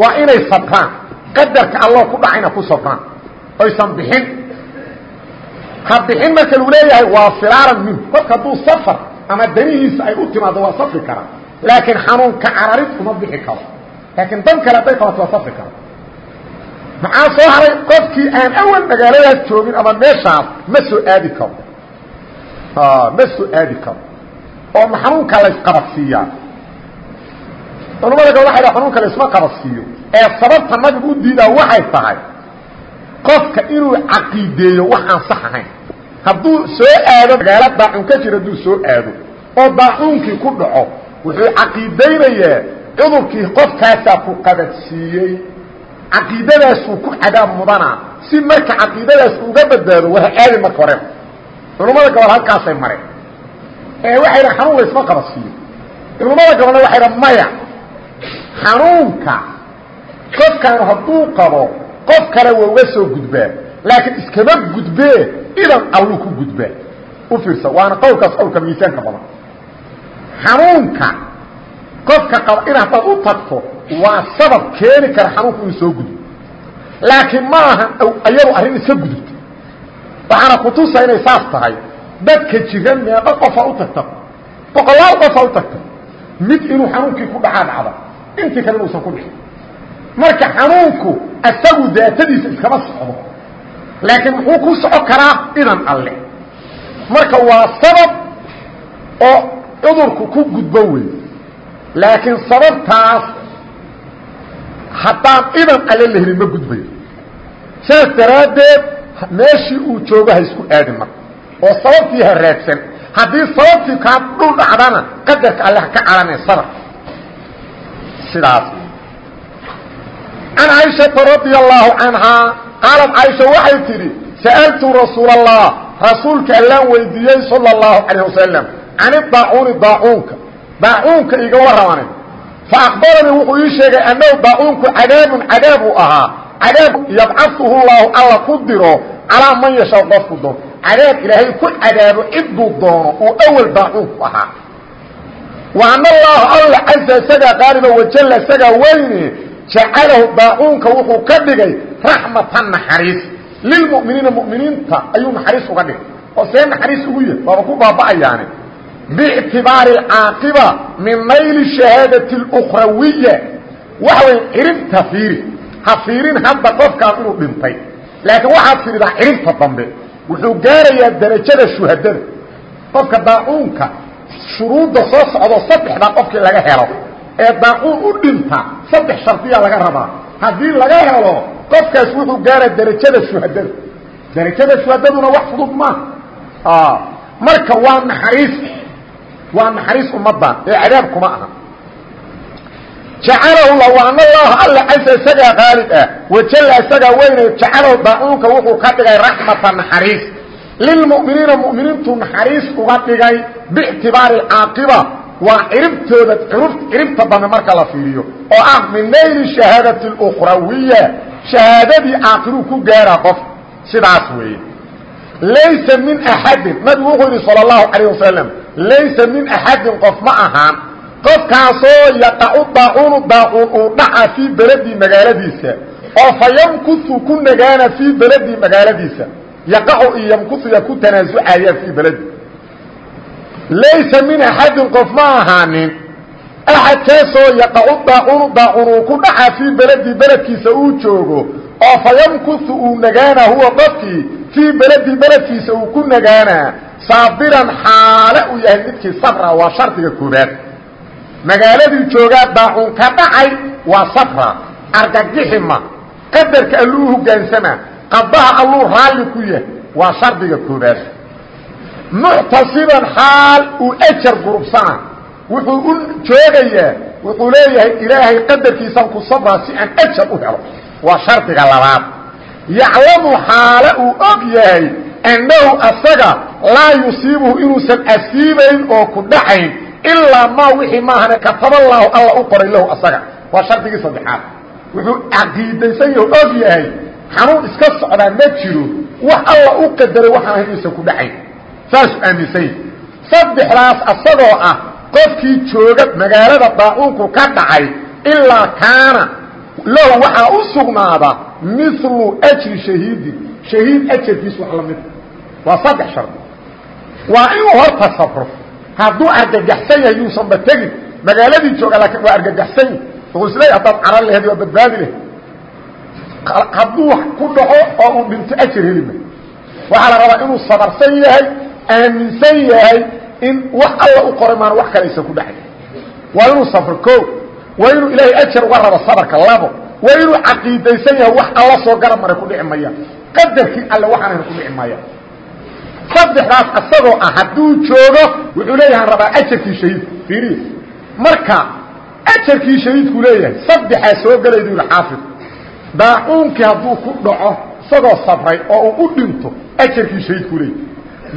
waa inay sabraan qadarka alloo ku dhacayna ku sabraan oysan bixin. Ha bixin marka lagu leeyahay waa firaaran minhu qofka hadduu safar ama danihiisa ay u timaado waa safri kara. Laakiin xanuunka cararid uma bixi karo laakiin dan kale hadday qabato waa safri kara maxaa soo haray? Qofkii aan awal magaaladaas joogin ama meeshaas ma soo aadi karo. Ma soo aadi karo. Oo ma xanuunka laysqabadsiiyaa culamada gabal waay ha xanuunka laysma qabadsiiyo ee sababta nabigu u diidaa waxay tahay qofka inuu caqiideeyo wax aan sax ahayn. Hadduu soo aado magaalo daacun ka jira hadduu soo aado oo daacuunkii ku dhaco wuxuu caqiidaynayaa cudurkii qofkaasaa ku qabadsiiyey caqiidadaasuu ku cadaab mudanaa si marka caqiidadaas uga badbaado waa aadi marka hore. Culummada gobol halkaasay mareen. Ee waxay dhan xanuun laysma qabadsiiyo culummada gobolna waxay dhan maya xanuunka qofkaan hadduu qabo qof kale waa uga soo gudbaa. Laakiin iskama gudbee idan alluu ku gudbaa. U fiirsa waana qowlkaas qowlka miisaanka badan. Xanuunka qofka qaba in haddaad u tagto waa sabab keeni kara xanuunku inuu soo gudbo laakiin ma aha iyadu arrin iska gudubto waxaana kutusa inay saas tahay. Dadka jiran meeqo qofaa u tagta boqolaal qofaa u tagta mid inuu xanuunkii ku dhacaa dhacda. Intii kale inuusan ku dhicin. Marka xanuunku isagu daatadiisa iskama socdo. Laakiin muxuu ku soco karaa idan alle? Marka waa sabab oo cudurku ku gudbo wey laakiin sababtaas haddaan idan alle la helin ma gudbayo. Saas daraaddeed meeshii uu joogo ha isku aadin marka oo sababtii ha raadsan haddii sababtii kaa dhul dhacdana qadarka alle ha ka calanee sabr sidaas. Can caaishata radia allaahu canhaa qaalad caaisha waxay tidhi sa'altu rasuul allah rasuulka allaan weydiiyey sala allahu calayh wasalam can idaacuuni daacuunka daacuunka iga warramane fa akbaranii wuxuu ii sheegay annahu daacuunku cadaabun cadaab uu ahaa. Cadaab yabcahuhu llaahu alla ku diro calaa man yashaa qofku doon cadaab ilaahay ku cadaabo cidduu doono uu awal daacuunku ahaa. Wa ana allaha alla caza isagaa qaaliba wajalla isagaa weyne jacalahu daacuunka wuxuu ka dhigay raxmatan naxariis. Lilmuminiina muminiinta ayuu naxariis uga dhigay. Oo see naxariis ugu yahay waaba ku baaba'ayaane biictibaari alcaaqiba min nayli shahaadati اlukhrawiya waxa way cirinta fiiri ha fiirin hadda qofkaan inuu dhintay laakiin waxaad fiiridaa cirinta dambe wuxuu gaarayaa darajada shuhadada qofka daacuunka shuruudda soo socdo saddexdaa qofkii laga helo ee daacuun u dhinta saddex shardiya laga rabaa haddii laga helo qofkaas wuxuu gaara darajada shuhadada darajada shuhadaduna wax fudud maaha marka waa naxariis waa naxariis ummaddan ee cadaab kuma aha jacalahu la wa ana allaha alla casa isagaa qaalib ah wajalla isagaa weyne jacalahu daacuunka wuxuu ka dhigay raxmata naxariis lilmuminiina muminiintu naxariis uga dhigay biictibaari caaqiba waa ciribtooda ciribta dambe marka la fiiriyo oo ah min nayli shahaadati اukhrawiya shahaadadii aakiruu ku gaaraa qof sidaas weeye laysa min axadin nabigu wuxuu yidhi salى اlahu calayه wasalam laysa min axadin qof ma ahaan qofkaasoo yaqacu daacuunu daacuun uu dhaca fii beledii magaaladiisa oo fa yamkusu ku nagaana fii beledii magaaladiisa yaqacu iyo yamkusuya ku tanaasucaya fii beledi laysa min axadin qof ma ahaanin axadkaasoo yaqacu daacuunu daacuun uu ku dhaca fii beledii beledkiisa uu joogo oo fa yamkusu uu nagaana huwa qofkii fii beledii beledkiisa uu ku nagaanaa saabiran xaale uu yahay midkii sabra waa shardiga koobaad magaaladii joogaa daacuun ka dhacay waa sabra. Argagixima qadarka alluu hogaansama qadaha alluu raalli ku yahay waa shardiga koobaad muctasiban xaal uu ajar gurubsana. Wuxuu u joogayaa wuxuu leeyahay ilaahay qadarkiisaan ku sabraa si aan ajar u helo. Waa shardiga labaad. Yaclamu xaale uu og yahay annahu asaga laa yusiibuhu inuusan asiibayn oo ku dhacayn ilaa maa wixii maahane kataballaahu alla u qoray lahu asaga. Waa shardigii saddexaad. Wuxuu caqiidaysan yaho og yahay xanuun iska socdaa ma jiro wax alla u qadaray waxaan ahayn inuusan ku dhacayn. Saasuu aaminsan yahi saddexdaas asagoo ah qofkii jooga magaalada daacuunku ka dhacay ilaa kaana lahu waxaa u sugnaada milu ajri shahiidi. Shahiid waa saddex shardi waa inuu horta safro hadduu argagaxsan yahay yuusanba tegin magaaladii jooga laakiin waa argagaxsan yahi wuxuu isleeyahy haddaad caran laheed waa badbaadi lahed hadduu ku dhaco oo uu dhinto ajar heli ma. Waxaa la rabaa inuu sabarsan yahay aaminsan yahay in wax alla u qoray maan wax kale aysan ku dhacay. Waa inuu safro o waa inuu ilaahay ajar uga rabo sabarka labo waa inuu caqiidaysan yahay wax alla soo garab maray ku dhici maya. Qadarkii alle waxaan ahayn ku dhici maya saddexdaas asagoo ah hadduu joogo wuxuu leeyahan rabaa ajarkii shahiidku fiiriya marka ajarkii shahiidku leeyahay saddexaa soo gelaydu yihi xaafid daacuunkii hadduu ku dhaco isagoo safray oo uu u dhinto ajarkii shahiidku leeyahy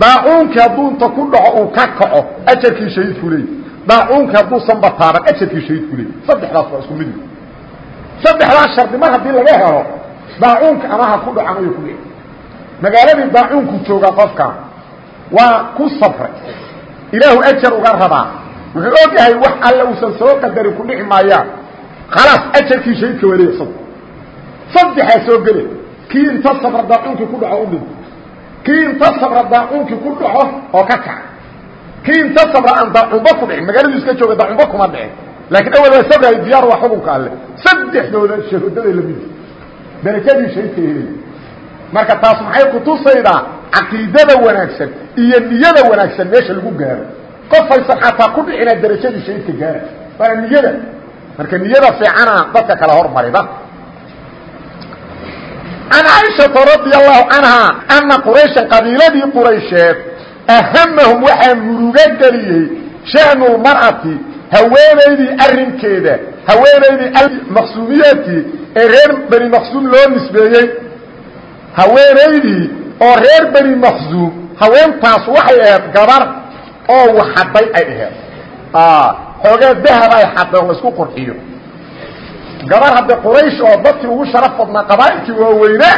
daacuunkii hadduu inta ku dhaco uu ka kaco ajarkii shahiidku leeyahy daacuunkii hadduusan bataaban ajarkii shahiidku leeyahy saddexdaas waa isku mid. Saddexdaas shardi mar haddii laga helo daacuunka ama ha ku dhaco amayo ku dhici magaaladii daacuunku joogaa qofkan waa ku safray ilaahu ajar uga rabaa. Wuxuu og yahay wax alle uusan soo qadarin ku dhici maayaan. Khalaas ajarkii shahiidka waa leeya isagu saddexaa soo gele kii inta safra daacuunkii ku dhaco u dhinto kii inta sabra daacuunkii ku dhaco oo ka kaca. Kii inta sabra aan daacunba ku dhicin magaaladu iska jooga daacunba kuma dhicin laakiin awal waa sabrahay diyaar waa xukunka alle. Saddexdooda shahuudaday la mid darajadii shahiidka helaya marka taas maxay kutusaydaa caqiidada wanaagsan iyo niyada wanaagsan meesha lagu gaaro. Qofaysan xataa ku dhicinaa darajadii shahiidka gaara waana niyada. Marka niyada fiicana dadka kala hormarida. Can caaishata radia allahu canhaa ana qurayshan qabiiladii quraysheed ahamahum waxaa murugo geliyey sha'nulmar'ati haweenaydii arrinkeeda haweenaydii almaqsuumiyati ee reer beni maqsuum loo nisbeeyey haweenaydii oo reer beni maqsuum haweentaas waxay ahayd gabar oo waxaday ay aheed xoogaa dahab ay xaday oo la isku qurxiyo. Gabar hadde quraysh oo dadkii ugu sharaf badnaa qabaa'ilkii waaweynaa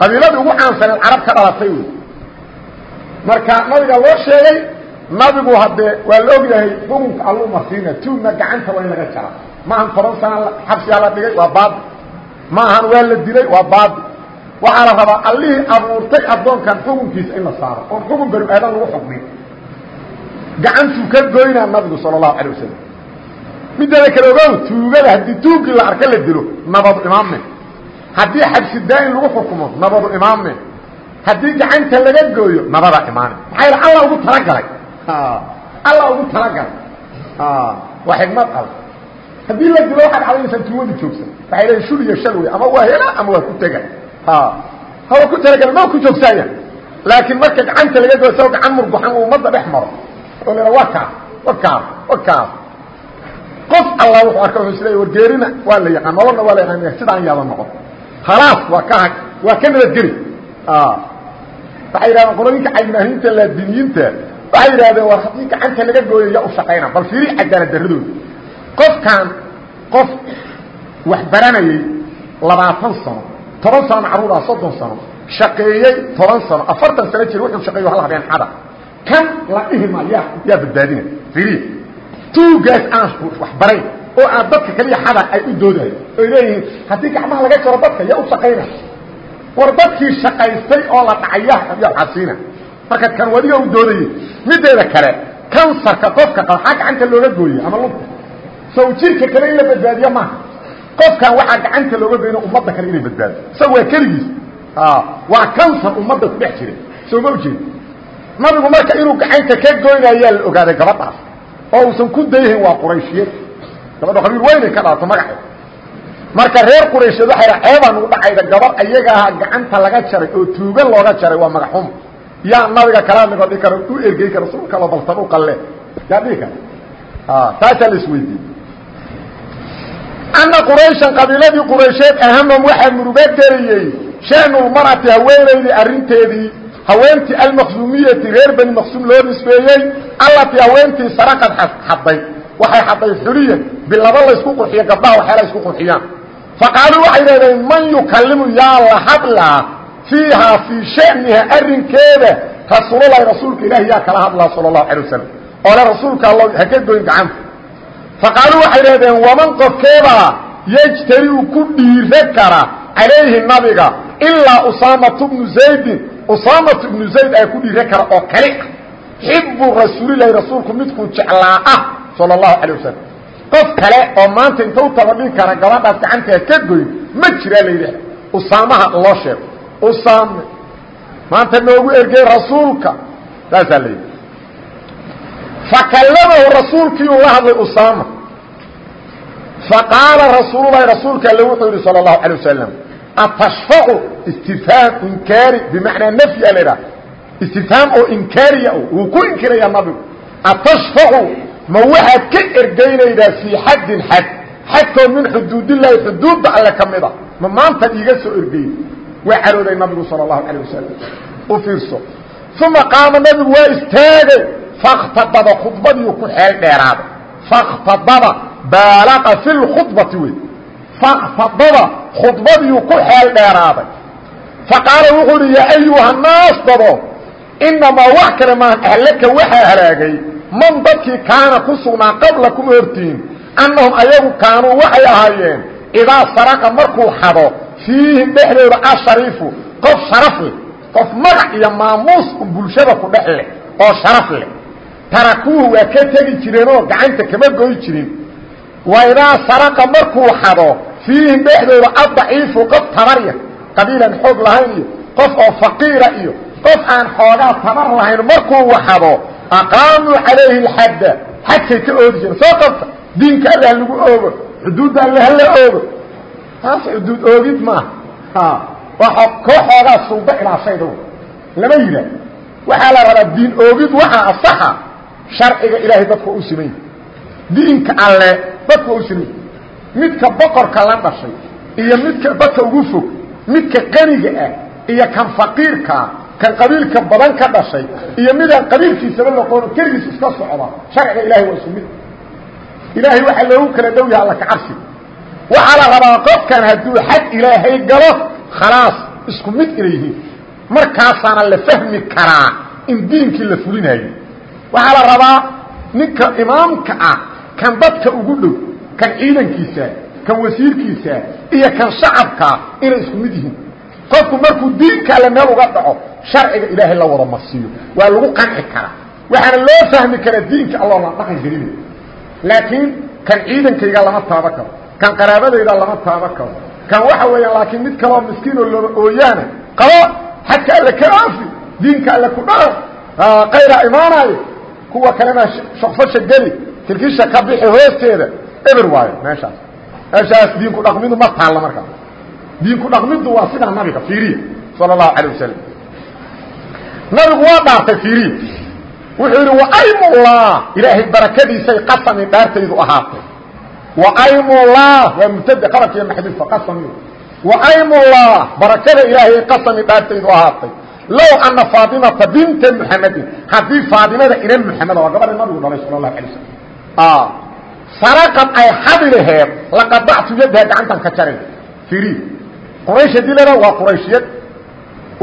qabiiladii ugu caansaneed carab ka dhalatay wey marka nabiga loo sheegay nabigu haddee waa la og yahay xukunka alluu marsiina tuugna gacanta waa in laga jara. Maahan toban sana xabsigaa la dhigay waa baadi maahan waa la dilay waa baadi waxaa la rabaa allihii abuurtay addoonkan xukunkiisa in la saaro oon xukun banu aadan lagu xukmin gacantuu ka goynaa nabigu sala allahu calay wasalam mideeda kale ogow tuugada haddii tuugii la arka la dilo nabadu imaame haddii xabsi daa-in lagu xukumo nabadu imaame haddii gacanta laga gooyo nabadaa imaane maxaa yal alla ugu talagalay. Alla ugu talagalay. Waa xigmad al haddii la dilo waxaad cadaynaysaa tuugadu joogsan. Waxay leeyiin shul iyo shal wey ama waa hela ama waa ku tega hawa ku talagala ma ku joogsaaya? Laakiin marka gacanta laga gooyo sao gacan murguxan uu ummadda dhex maro. Oo la waa kaas wa kaas wa kaas qof alla wuxuu arka wuxuu isleeya wargeerina waa la yaqaan nololna waa la yaqaan sidaan yaaba noqon. Khalaas waa ka waa ka nabadgeli waxay yidhahdeen qolooyinka caymaahiinta laadiniyiinta waxay yidhahdeen war haddii gacanta laga gooyo ya u shaqayna bal fiiri cadaalad darradooda. Qofkan qof wax baranayay labaatan sano toban sano macruura soddon sano shaqeeyey toban sano afartan sano jir wuxuu shaqeeyo hal habeen xada. Kan la dhihi ma yaa yaa badbaadina fiiri tuugaas aan wax barayn oo aan dadka kaliya xada ay u doodayo oy leeyihiin haddii gacmaha laga jaro dadka yaa u shaqayna war dadkii shaqaystay oo la dhacaya yaa xasiina marka kan wadiga u doodayey mideeda kale kansarka qofka qaba xaa gacanta looga gooye ama lugta sow jirka kale in la badbaadiyo maaha qofkan waxaa gacanta looga goyna ummadda kale inay badbaado. Isaga waa keligiis. Waa kansar ummadda ku dhex jira. Soo ma ujeed nabigu marka inuu gacanta ka goynayaa ogaaday gabadhaas. Oo uusan ku dayhayn waa qurayshiyeed gabadha qabiil weynay ka dhalato magaceed. Marka reer quraysheed waxay ceebaan ugu dhacayda gabar ayaga ahaa gacanta laga jaray oo tuugan looga jaray waa magaxum yaa nabiga kala hadligo dhihi kara u kara sul kala balsan u qalle. Yaa dhihi kara taasaa la isweydiiyey ana qurayshan qabiiladii quraysheed ahamam waxaa muruga geliyey shanulmarati haweenaydii arrinteedii haweentii almaqsuumiyati reer bani maqsuum loo nisbeeyey allatii haweentii saraqad xadday waxay xadday xuliyan bilaba laysku qurxiyo gabdhaha waxyaala isku qurxiyaan faqaaluu waxay idhahdeen man yukallimu yaa la hadlaa fiihaa fii shaniha arrinkeeda rasuulalahi rasuulka ilahi yaa kala hadlaa sala allahu calay wasalam oo le rasuulka alla haka goyn gacanta faqaaluu waxay idhahdeen waman qofkeebaa yejtariu ku dhiiro kara calayhi nabiga ilaa usaamatu bnu zaydin usaamatu ibnu zayd ay ku dhiiro kara oo kali ah xibu rasuulku midkuu jeclaa ah sala allahu calay qof kale oo maanta inta u tabadhin kara gabadhaas gacantaa ka goyn ma jiraa la yidhaah usaamaha loo sheego usaame maanta noogu ergey rasuulka saasaa la fakallamahu rasuulkiiuu la hadlay usaama faqaala rasuululahi rasuulka alle wuxuu yidhi salى الlahu عalيه wasalam atashfacu istifhaam inkaari bimacnaa nafyi a la idhaha istifhaam oo inkaariya wuu ku inkirayaa nabigu atashfacu ma waxaad ka ergaynaydaa fii xaddin xad xadkoo min xuduudillaahi xuduudda alle ka mid a ma maantan iiga soo ergey waa carooday nabigu salى الlahu عalيه wasalam u fiirso uma qaama nabigu waa istaagay fakhtadaba khudbadiiu ku xeel dheeraaday fakhtadaba baalaqa fi lkhudbati wey fakhtadaba khudbadiiu ku xeel dheeraaday. Faqaala wuxuu uhi yaa ayuha naas dabo inamaa wax kale maan ahlaka waxaa halaagay. Man dadkii kaana ku sugnaa qabla kuma hortiin. Annahum ayagu kaanuu waxay ahaayeen. Idaa saraqa markuu xado fiihim dhexdooda ashariifu qof sharaf leh qof magac iyo maamuus bulshada ku dhex leh oo sharaf leh tarakuuhu waa ka tegi jireenoo gacanta kama goy jirin. Wa idaa saraqa markuu xado fiihim dhexdooda addaciifu qof tabarya qabiilan xoog lahayn iyo qof oo faqiira iyo qof aan xoogaa tabar lahayn markuu waxado aqaamuu calayhi lxadda xadkay ka oodi jireen. Soo qabta diinka alle ha lagu oogo xuduudda alle hala oogo. Taas xuduud oogid maaha waa koo xoogaa suldo ilaashayda lama yidhaah waxaa la rabaa diin oogid waxaa sharciga ilaahay dadka u simay diinka alle dadka u simay midka boqorka la dhashay iyo midka dadka ugu fog midka qaniga ah iyo kan faqiirkaa kan qabiilka badan ka dhashay iyo midaan qabiilkiisaba noqono keligiis iska socda sharciga ilahay waa isku mid ilaahay waxaa loogu kala dhow yaha alla kacabsi waxaa la rabaa qofkan hadduu xad ilaahay galo khalaas isku mid inay yihiin. Markaasaana la fahmi karaa in diinkii la fulinayo waxaa la rabaa ninka imaamka ah kan dadka ugu dhow kan ciidankiisa kan wasiirkiisa iyo kan shacabkaa inay isku mid yihiin. Qofku markuu diinka alle meel uga dhaco sharciga ilaahay la wada marsiiyo waa lagu qanci karaa. Waxaana loo fahmi karaa diinka alloo la dhaqan gelinayo laakiin kan ciidankayga lama taaba karo kan qaraabadayda lama taaba karo. Kan waxa weeyaan laakiin mid kaloo miskiin oo looba ooyaana qabo xadka alle ka aafi diinka alle ku dhaqan kayra imaanaayo kuwa kalena shaqfasha geli kilkisha ka bixi hoosteeda eber waayo meeshaas. Meeshaas diinku dhaqmidu ma taalla markaa diinku dhaqmidu waa sidaa nabiga fiiriya sala allahu calay wasalam nabigu waa dhaartay fiiriya. Wuxuu yidhi waymullah ilaahay barakadiisay qasami dhaartaydu ahaatay. Waymullah waa mubtade qabarkiiyo maxduufa qasami. Waymullah barakada ilaahay qasami dhaartaydu ahaatay low ana faatimata binta muxamedin haddii faatimada ina muxamed waa gabadha nabigu dhalay sala allahu alay wasalam saraqad ay xadi laheed laqadactu yadaha gacantan ka jaray. Iri quraysh haddii lada waa qurayshiyad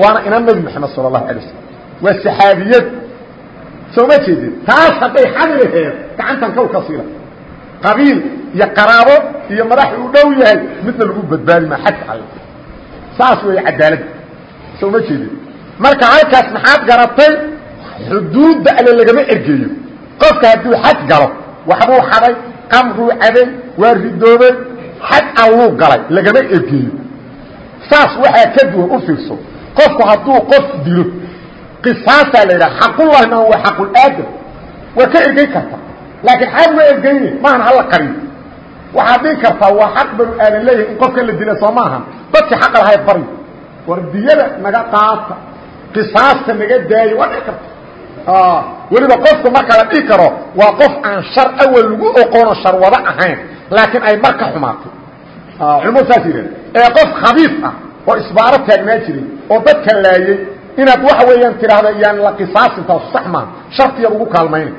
waana ina nabi moxamed sala allahu alay wasalam waa saxaabiyad. Soo ma jeedin taas hadday xadi laheed gacantan kaw ka siila. Qabiil iyo qaraabo iyo madax uu dhow yahay midna lagu badbaadi maa xadka alle. Saas weeye cadaaladda soo ma jeedin marka halkaas maxaad garatay xuduudda alle lagama ergeeyo. Qofka hadduu xad galo waxbuu xaday qamruu caday waa ridoobay xad alluu galay lagama ergeeyo. Saas waxaa ka duwan u fiirso qofku hadduu qof dilo qisaasaa la yidhaha xaqullahi maa waa xaqulaadam waa ka ergey karta. Laakiin xaad ma ergeyne maahan hala qariyo waxaad dhihi kartaa waa xaq banu aadan leeyahay in qofkan la dila soo maahan dadkii xaqa lahayd bari war naga qaata qisaasta naga daayo waa dhici karta. Weliba qofku marka la dhihi karo waa qof aan shar awal lagu oqoono sharwado ahayn laakiin ay mar ka xumaatay culimadu saas yidhahda ee qof khabiif ah oo isbaaro taagnaa jiray oo dadka laayey inaad waxa weeyaan tidhaahda yaan la qisaasintaas sax maa shartiyaad ugu kaalmayna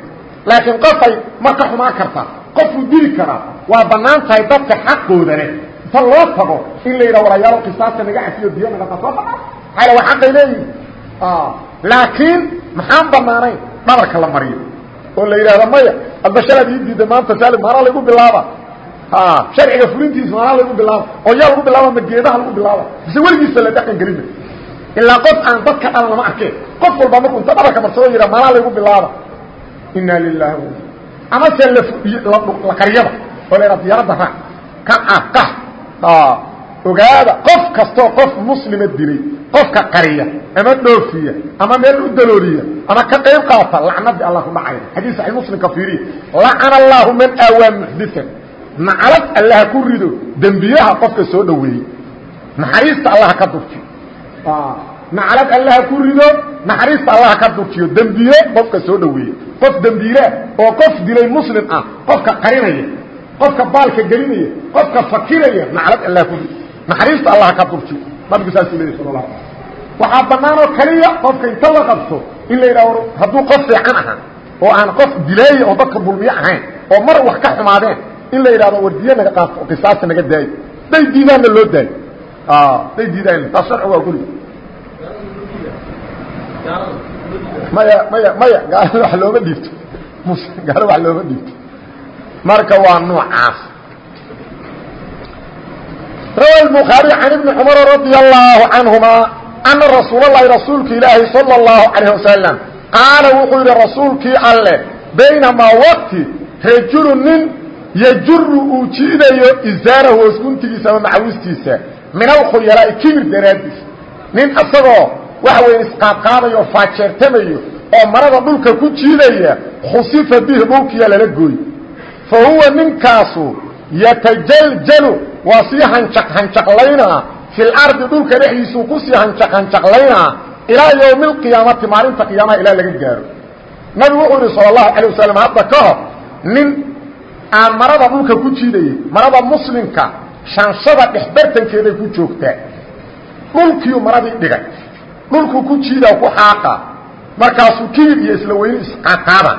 laakiin qofay mar ka xumaan kartaa qofuu dili karaa waa bannaan tahay dadka xaqooda leh. Inta loo tago in la yidhaha walayaalo qisaasta naga cafiyo diyo naga qasoo banaan xayla waa xaqay leeyihiin laakiin maxaan banaanayn dhabarka la mariyo. Oo la yidhahda maya adbashalaad ii diida maanta sali maanaa laygu bilaaba. Sharciga fulintiisa maanaa laygu bilaaba. Oo yaa lagu bilaaba ma geedaha lagu bilaaba. Mise weligiisa la dhaqan gelina ilaa qof aan dadka dhalan lama arkeen. Qof walba markuu inta dhabarka marsado yidha maanaa laygu bilaaba. Inaa lilahi ama se la qaryada oo la yidhaha diyaaradda raac. Ka ah qax ogaada qof kastoo qof muslima dilay qofka qariya ama dhoofiya ama meel u dalooliya ama ka qayb qaata lacnadii alla ku dhacaya xadiis saxii muslimka fiiriya lacana allaahu man aawaa muxdian nacalad allaha ku rido dembiyaha qofka soo dhoweeyey. Naxariista allaha ka durjiyo. Nacalad allaha ku rido naxariista allaha ka durjiyo dembiye qofka soo dhoweeyey. Qof dembiilah oo qof dilay muslim ah qofka qarinaya qofka baalka gelinaya qofka fakiraya ku rido naxariista allaha ka durjiyo nabigu saasuu leeyay sal la waxaa bannaan oo keliya qofka inta la qabto in la yidhahdo hadduu qof fiican ahaa oo aan qof dileeya oo dadka dulmiyo ahayn oo mar wax ka xumaadeen in la yidhahdo wardiye naga qaato oo qisaasta naga daayo. Day diidaanna loo daayo. Day diidaan taas sharci waa guli maya maya maya gaalo wax looma dhiibto. Gaalo wax looma dhiibto. Marka waa noocaas rawa الbخaarي can ibni cmar radي الlahu canهuma ana rasuul اlahi rasuulki ilaahi salى الlahu عalيه wasalam qaala wuxuu yidhi rasuulkii alle baynamaa waqti rajulu nin yajuru uu jiidayo izaarahu hoosguntigiisa ama macawistiisa min alkhuyalaa'i kibir daraaddiis nin isagoo waxa weya isqaadqaadayo o faajeertamayo oo marada dhulka ku jiidaya khusifa bihi dhulkiya lala gooy fa huwa ninkaasu yatajaljalu waa sii hanjaq hanjaqlaynaa fil ardi dhulka dhexdiisuu ku sii hanjaq hanjaqlaynaa ilaa yowmi alqiyaamati maalinta qiyaamaha ilaa laga gaaro. Nabigu wuxuu yidhi sala allahu calay wasalam hadda ka hor nin aan marada dhulka ku jiidayay marada muslimka shanshada dhexbartankeeday ku joogtaa dhulkiiu maradii dhigay. Dhulkuu ku jiidaa ku xaaqa. Markaasuu kiyir iyo isla weyni isqaaqaaba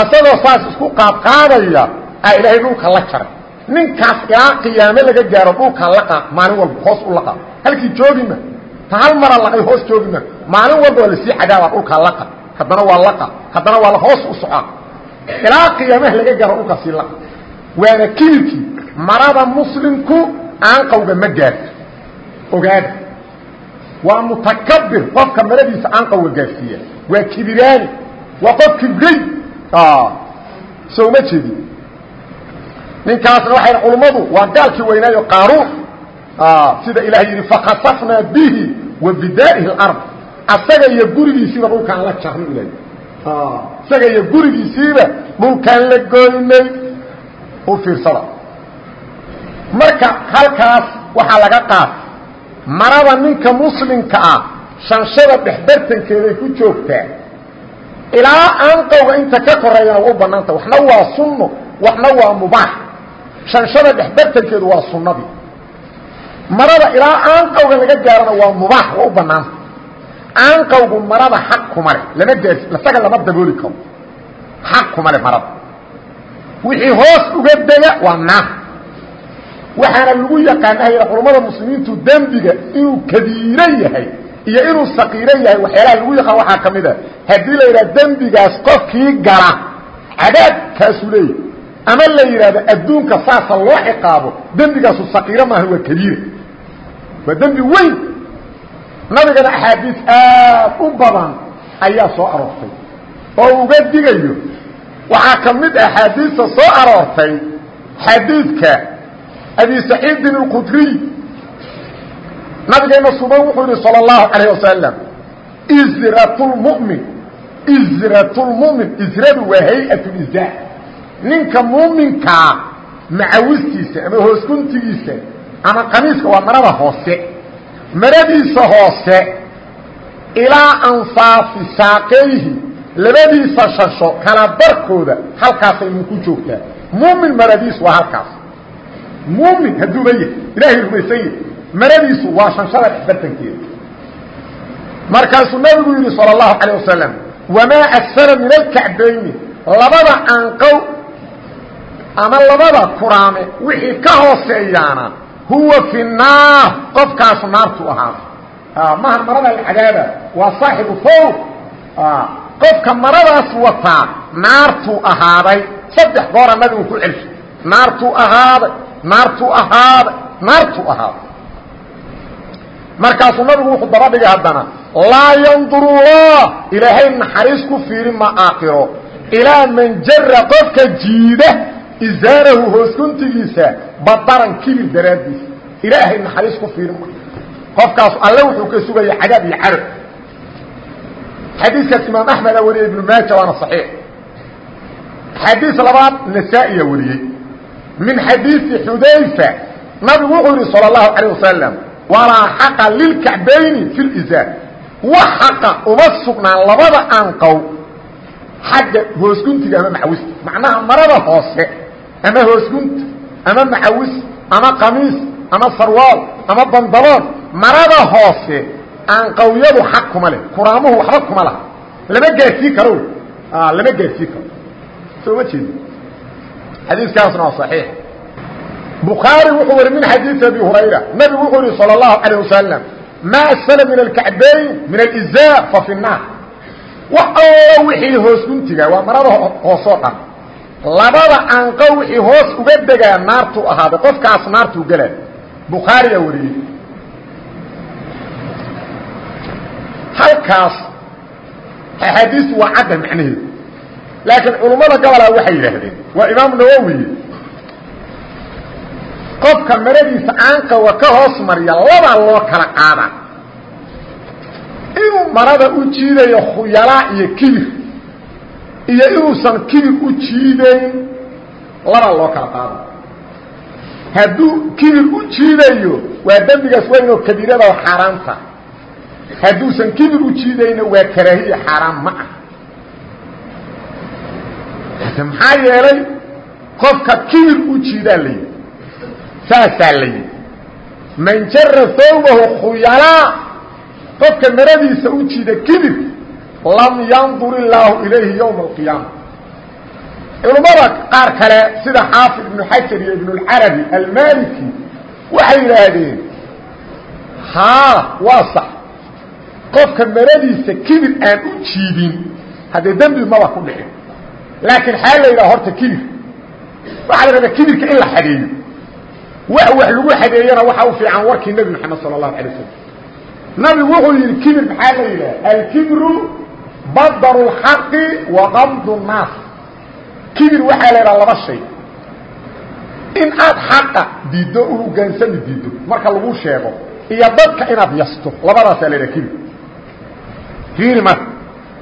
asagoo saas isku qaadqaadaya aa ilaahay dhulka la jaray ninkaas ilaa qiyaame laga gaaro dhulka laqa maalin walba hoos u laqa halkii joogima ta hal mara laqay hoos joogima maalin walba waa la sii cadaaba dhulka laqa haddana waa laqa haddana waa hoos u socaa. Ilaa qiyaamaha laga gaaro dhulka sii laqa waana kibirkii marada muslimku aanqawga ma gaarto ogaada. Waa mutakabir qofka maradiisa aanqawga gaarsiiya waa kibiraani waa qof kibray soo ma jeedi ninkaasna waxay culummadu waa gaalkii weynaayo qaaruun. Sida ilahay yidhi fakasafnaa bihi wa bidaa'ihi اlard asaga iyo gurigiisiiba dhulkaan la jarnay ilahy isaga iyo gurigiisiiba dhulkaan la goynay. U fiirsada. Marka halkaas waxaa laga qaata marada ninka muslimka ah shanshada dhexbartankeeday ku joogtaa ilaa aanqowga inta ka koreeyana u banaanta waxna waa sunno waxna waa mubaax shanshada dhexbartankeedu waa sunnadii marada ilaa aanqowga laga gaarana waa mubaax waa u banaanta aanqowgu marada xaq kuma leh lama gaas isaga lama dabooli karo. Xaq kuma leh marada. Wixii hoos uga dega waa naar waxaana lagu yaqaanahaya culammada muslimiintu dembiga inuu kabiiro yahay iyo inuu saqiiro yahay waxyaalaha lagu yaqaan waxaa ka mid a haddii la yidhaha dembigaas qofkii gala cadaabkaasuu leeyahay ama la yidhahdo adduunka saasa loo ciqaabo dembigaasu saqiiro maaha waa kabiira waa dembi weyn nabigana axaadiis aad u badan ayaa soo aroortay oo uga digayo waxaa ka mid axaadiista soo aroortay xadiidka abi saciidin اlqudriy nabigeena suban wuxuu yihi salى اlahu alayه wasalam izrat lmumin izrat lmumin izradu waa hay-at liza ninka muuminkaa macawistiisa ama hoosguntigiisa ama qamiiska waa marada hoose maradiisa hoose ilaa ansaafi saaqayhi labadiisa shasho kala barkooda halkaasay minku joogtaa muumin maradiis waa halkaas muumin hadduuba yahy ilaahay rumaysan yahy maradiisu waa shanshada dhexbartankeeda markaasuu nabigu yidhi salى الlahu عalيه wasalam wamaa asfala min alkacbayni labada anqow ama labada kuraame wixii ka hooseeyaana huwa fi naar qofkaasu naartu ahaada maha marada alcadaaba waa saaxibu fawr. Qofka maradaas wataa naartuu ahaaday saddex goora nabigu ku celshay naartuu ahaaday naartuu ahaaday naartuu ahaaday. Markaasuu nabigu wuxuu daba dhigay haddana laa yanduru llah ilaahay naxariis ku fiiri ma aakhiro ilaa man jara qofka jiida isaarahu hoosguntigiisa badaran kibir daraaddiisa ilaahay naxariis ku fiiri ma qofkaasu alle wuxuu ka sugaya cadaab iyo carab xadiiskaas imaam axmeda wariyey ibnu maaja waana صaxiix xadiis labaad nasaa-iya wariyey min xadiisi xudayfa nabigu wuxuu yihi salى الlahu عalيه wasalam walaa xaqa lilkacbayni fi lizaar wax xaqa uma sugnaan labada anqow xagga hoosguntiga ama macawista macnaha marada hoose ama hoosgunta ama macawis ama qamiis ama sarwaal ama bandaloon marada hoose anqawyadu xaq kuma leh kuraamuhu waxba kuma laha lama gaarsii karo lama gaarsii karo soo ma jeedi xadiiskaasna waa صaxiix bukhaari wuxuu wari min xadiiث abi hurayra nabigu wuxuu yihi salى الlahu عalيه wasalam ma asfala min alkacbayn min alizaar fa fi الnaar wax allo wixii hoos guntiga waa marada hoosoo dhan labada anqo wixii hoos uga degaa naartuu ahaaday qofkaas naartuu gelaa bukhaariyaa wariyey. Halkaas axaadiistu waa cadda macnaheedu. Laakiin culummada gobolaa waxay yidhaahdeen waa imaam nawowi qofka maradiisa aanqawa ka hoos mariya labaa loo kala qaada. Inuu marada u jiidayo khuyalaa iyo kibir iyo inuusan kibir u jiidayn labaa loo kala qaada hadduu kibir u jiidayo waa dembigaas weyn oo kabiirada xaaraanta. Hadduusan kibir u jiidayna waa karaahiya xaaraan ma ah maxaa yeelay qofka kibir u jiidaa la yidhi saasaa la yidhi man jara thawbahu khuyalaa qofka maradiisa u jiida kibir lam yandur illaahu ilayhi yowma alqiyaama culummada qaar kale sida xaafid ibnu xajar iyo ibnulcarabi almaliki waxay yidhaahdeen haa waa sax. Qofka maradiisa kibir aan u jiidin haddee dembi maba ku dhicin. Laakiin xaa la yidhaha horta kibir. Waxaa la rabaa kibirka in la xadeeyo. Wax wax lagu xadeeyana waxa u fiican warkii nebi moxamed sala allahu alay wasalam nabigu wuxuu yidhi kibir maxaa la yidhaha alkibru badaru lxaqi wa qamdu nnaas kibir waxaa la yidhaha laba shay. In aad xaqa diiddo u hogaansami diiddo marka lagu sheego iyo dadka inaad yasto labadaasaa la yidhaha kibir. Fiiri marka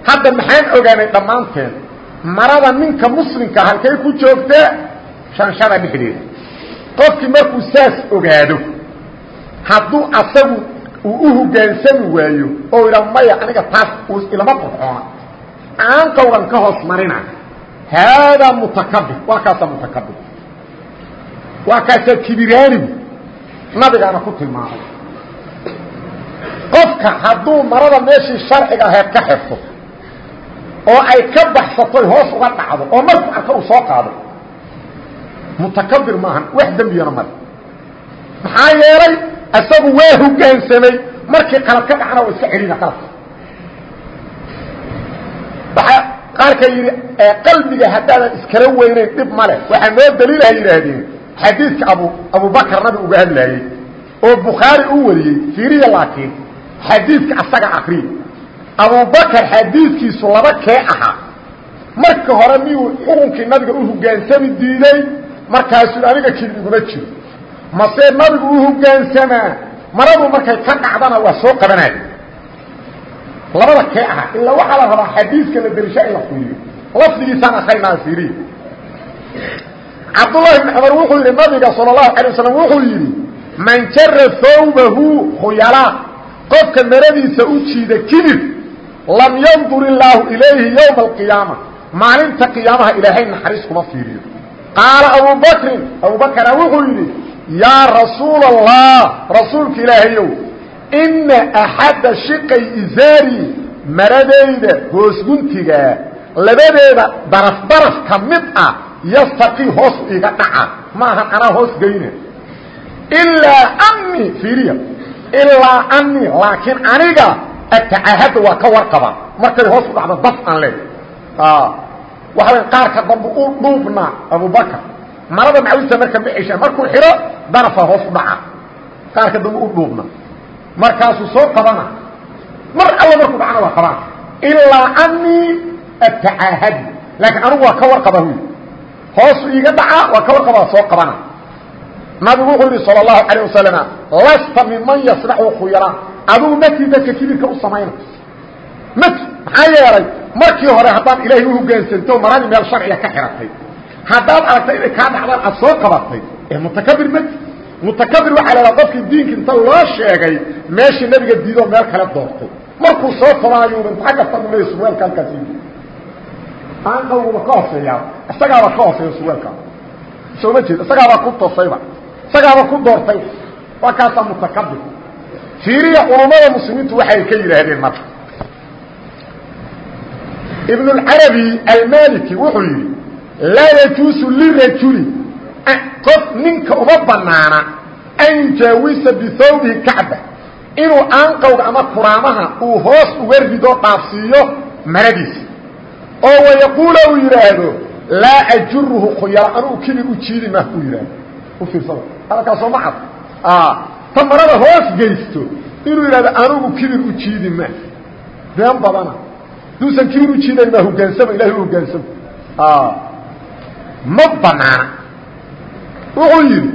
hadda maxaan ogaanay dhammaanteen marada ninka muslimka halkay ku joogtaa shanshada dhexdeeda. Qofkii markuu saas ogaado hadduu asagu uu u hogaansami waayo oo idha maya aniga taas ilama qurxoona aanqowgan ka hoos marina. Haadaa mutakabir waa kaasaa mutakabir waa kaasaa kibiraanigu nabigaana ku tilmaamay. Qofka hadduu marada meeshii sharciga ahayd ka xirto oo ay ka baxsatoy hoos uga dhacdo oo markuu arka uu soo qaado mutakabir maahan wax dembiyana male. Maxaa yeelay isagu waa hogaansamay markii qalad ka dhacna iska celina qaladka waxaa qaarka yidhi qalbiga haddaadan iskala weynayn dhib male waxaa noo daliilaha yidhaahdeen xadiidka abu abubakar nabi uga hadlaayey oo bukhaari u wariyey fiiriya laakiin xadiidka asaga akriya abubakar xadiidkiisu laba kee ahaa marka hore miyuu xukunkii nabiga u hogaansami diiday? Markaasuu aniga kibir iguma jiro mase nabigu u hogaansamaa maradu markay ka dhacdana waa soo qabanaya labada kee ahaa ilaa waxaa la rabaa xadiiska la derisha in la fiiriyo lafdigiisaan akrinaa fiiriya cabdullahi bn cumar wuxuu yidhi nabiga sala allahu alay wasalam wuxuu yidhi man jara thawbahu khuyalaa qofka maradiisa u jiida kibir lam yandur illaahu ilayhi yowma alqiyaama. Maalinta qiyaamaha ilaahay naxariis kuma fiiriyo. Qaala abubakrin abubakara wuxuu yidhi yaa rasuula allah rasuulka ilaahayow ina axadda shiqay izaari maradayda hoosguntigaa labadeeda daraf daraf ka mid ah yastaqii hoos iga dhaca. Maahan anaa hoos geyna ilaa anii fiiriya ilaa anii laakiin aniga atacahadda waa ka warqaba markay hoos u dhacdo daf aan leey waxa way qaarka dambe u dhuubnaa abubakar marada macawista marka ma cesha markuu xidho darafa hoos u dhaca qaarka dambe u dhuubna markaasuu soo qabana mar alla markuu dhacna waa qabana ilaa anii atacaahad laakiin anigu waa ka warqaba huy hoosu iiga dhaca waa ka warqabaa soo qabana nabigu wuxuu yidhi salى الlahu عalيه wasalama lasta miman yasnacu khuyala adugu mati dadka kibirka u samayna mati maxaa yeelay markii hore haddaad ilaahay uhogaansanto maradii meel sharciga ka xiratay haddaad aragtay inay kaa dhacdaan aad soo qabatay ee mutakabir mati mutakabir waxaa lahaa qofkii diinka inta loo sheegay meeshii nabiga diidoo meel kale doortay. Markuu soo maxaa kasta mule surwaalka halkaas aanqawguba ka hooseeyaa. Isagaaba ka hooseeya surwaalka soo ma jeed isagaabaa ku tosayba isagaaba ku doortay. Waa kaasaa mutakabir. Fiiriya culummada muslimiintu waxay ka yidhaahdeen marka. Ibn اlcarabi almaliki wuxuu yidhi laa yajuusu lirajuli qof ninka uma banaana an yujaawisa bihawbihi kacba. Inuu aanqowga ama kuraamaha uu hoos uga rido dhaafsiiyo maradiisa. Oo wayaquula uu yidhaahdo laa ajuruhu khuyala anuu kibir u jiidi mah uu yidhaahdo u fiirsada hadalkaasoo ma cad. Ta marada hoos geysto inuu yidhahdo anugu kibir u jiidi ma. Been badana. Duusan kibir u jiidayn maa hogaansama ilahay u hogaansamo ma banaana wuxuu yidhi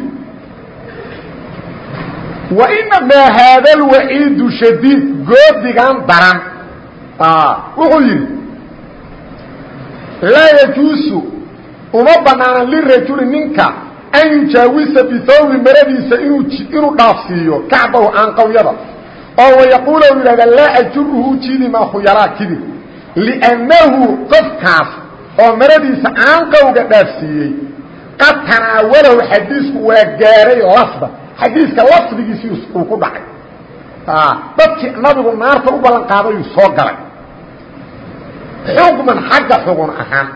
wainamaa haada alwaciidu shadiid goodigan daran wuxuu yidhi laa yajuusu uma banaana lirajuli ninka an yujaawisa bihawbi maradiisa inuu inuu dhaafsiiyo kacbahu aanqawyada oo wayaquula u yidhahda laa ajuruhu jiidi maa khuyalaa kidib liannahu qofkaas oo maradiisa aanqowga dhaafsiiyey. Qad tanaawalahu xadiisku waa gaaray lafda. Xadiiska lafdigiisii uu ku dhacay. Dadkii nabigu naarta u ballan qaadayuu soo galay. Xukman xagga xugun ahaan.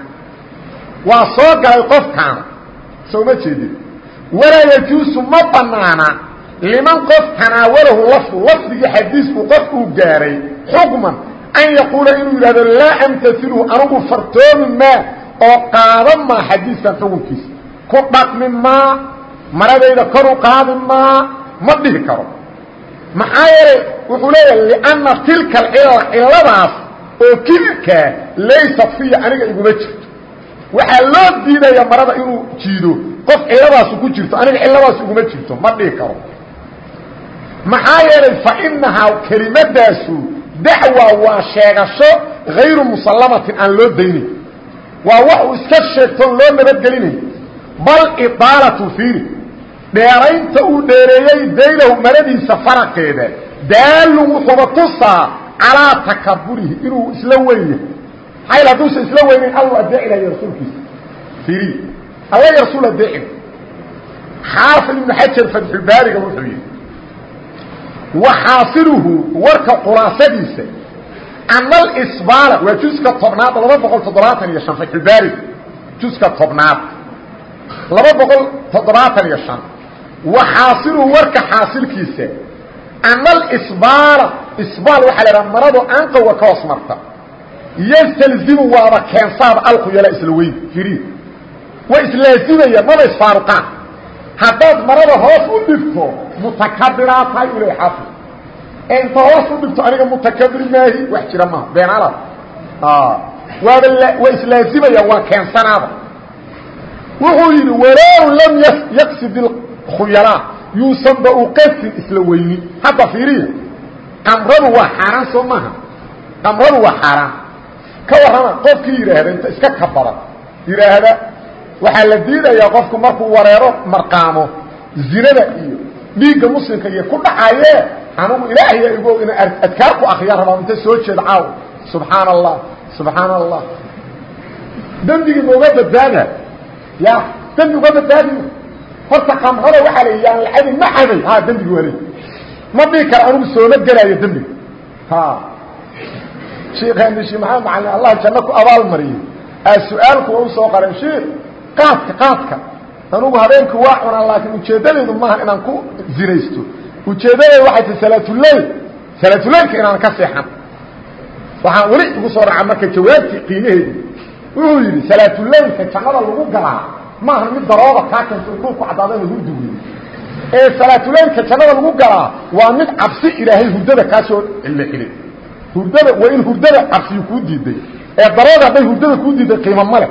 Waa soo galay qofkaana soo ma jeedin. Walaa yajuusu ma banaana liman qof tanaawalahu lafdu lafdigii xadiisku qof uu gaaray xukman an yaquula inuu yidhahdo laa amtailhu anigu fartoomi maa oo qaadan maa xadiiskan xukunkiisa ku dhaqmi maa maradayda kor u qaadi maa ma dhihi karo maxaa yeelay wuxuu leeyahay lianna tilka alcilal ciladaas oo kibirkaa laysat fiya aniga iguma jirto waxaa loo diidaya marada inuu jiido qof ciladaasu ku jirto aniga ciladaas iguma jirto ma dhihi karo maxaa yeelay fa inahaa kelimadaasu dacwa waa sheegasho hayru musallamatin aan loo daynayn waa wax uu iska sheegtoon loo nabadgelinayn bal idaalatu fiiri dheeraynta uu dheereeyey daylahu maradiisa faraqeeda daalun wuxuuba tusaa calaa takaburihi inuu isla weyn yahay ayl hadduusa isla weynayn allu adeecilaya rasuulkiisa fiiri alla y rasuul adeecil xaafid ibnu xajar fatxulbaariga wuxuu yidhi waxaasiluhu warka khulaasadiisa ana alsbaala waa juska tobnaad laba boqol toddobaatan iyo shan fatxulbaariga juska tobnaad. Laba boqol toddobaatan iyo shan. Waxaasiluhu warka xaasilkiisa. Ana alsbaala isbaal waxaa la idhaha maradu anqowga ka hoos marta. Yastalzimu waaba keensaaba alkhuyala isla weyn firi way islaazimaya maba isfaaruqaan haddaad marada hoos u dhigto mutakabiraa tahay u leey xaafid ee inta hoos u dhigto aniga mutakabir maahi wax jira maaha beenaalada waaba waa islaazimayaan waa keensanaaba wuxuu yidhi walow lam yaqsid اkhuyalaa yuusanba u qasin isla weynin hadda fiiriya qamradu waa xaaraan soo maaha. Qamradu waa xaaraan. Ka warrama qofkii yidhaahda inta iska kabada yidhaahda waxaa la diidayaa qofku markuu wareero marqaamo zinada iyo dhiigga muslimka iyo ku dhacaye anugu ilaahaya igo ina adkaar ku akriya rabaa inta soo jeeda caaw subxaana allah subxaana allah dembigii mooga badbaada. Ya dembi uga badbaadi. Horta qamrada waxaa la yaan lacadi ma caday. Ha dembigi waa le ma dhihi kara anugu sooma gelaayo dembiga ha. Sheekheeni shee maxamed macalin allah janno ku abaal mariyey aa su'aalku waa u soo qaray sheekh qaadka qaadka anugu habeenku waa cunaa laakiin ujeeddadaydu maaha inaan ku zinaysto. Ujeeddadaydu waxay tahay salaatuleyl salaatuleylka inaan ka seexan. Waxaan weli igu soo raca marka jawaabtii qiimaheedu. Wuxuu yidhi salaatuleylka jannada lagu galaa. Maaha mid darooba kaa keento dhulku caddaadana hurdi weeye ee salaatuleylka jannada lagu galaa waa mid cabsi ilaahay hurdada kaa soo cilo xilay hurdada waa in hurdada cabsiyu kuu diiday. Ee darooda hadday hurdada kuu diiday qiimo ma leh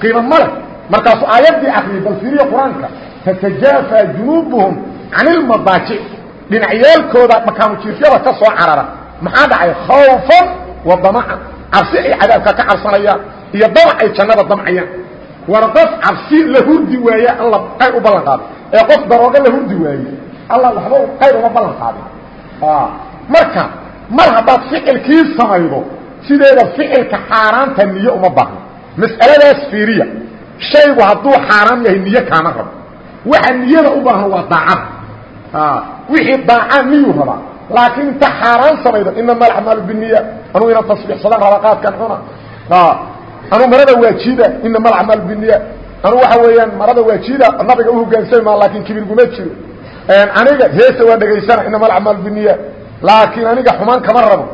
qiimo ma leh. Markaasuu aayaddii akriyay bal fiiriya qur'aanka tatajaafa junuubuhum can ilmadaajic dhinacyaalkooda makaanu jiifyada ka soo carara. Maxaa dhacay? Khawfan wa damacan cabsi ay cadaabka ka cabsanayaan iyo damac ay jannada damcayaan. War qof cabsi la hurdi waaye alla qayr u ballan qaado ee qof daroogo la hurdi waaye alla waxba qayr uma ballan qaadin marka mar haddaad ficilkii samaydo sideeda ficilka xaaraanta niye uma baahno mas'aladaas fiiriya. Shaygu hadduu xaaraam yahay niye kaama rabo. Waxa niyada u baahan waa daacada wixii daacaa niyuu rabaa. Laakiin inta xaaraan samaydo inama alacmaalu biniya anugu inaan tasbiixsadaan raba qaadkan cuna. Anuu marada waajida inama alacmaalu biniya anuu waxa weeyaan marada waajida nabiga uhogaansami maa laakiin kibirguma jiro. Aniga heesa waa dhegaysana inama alacmaalu biniya laakiin aniga xumaan kama rabo.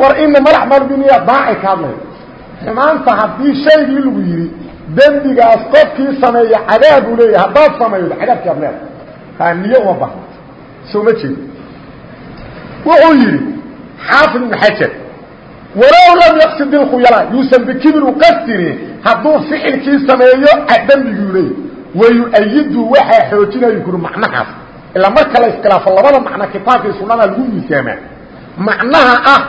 War inama alacmaalu biniya daacay ka hadlay xumaanta haddii shaygii lagu yidhi dembigaas qofkii sameeya cadaab uu leeyahay haddaad samaydo cadaabkii ad leeda ha niye uma bahno soo ma jeedo wuxuu yidhi xaafid ibnu xajar walow lam yaqsid ilkhuyala yuusan bikibir u qastini hadduu ficilkii sameeyo dembiguu leeyahy wayu-ayidu waxaa xoojinayu kuri macnahaas. Ilaa marka la iskhilaafo labada macno kitaabkii sunnada lagu miisaamaa. Macnaha ah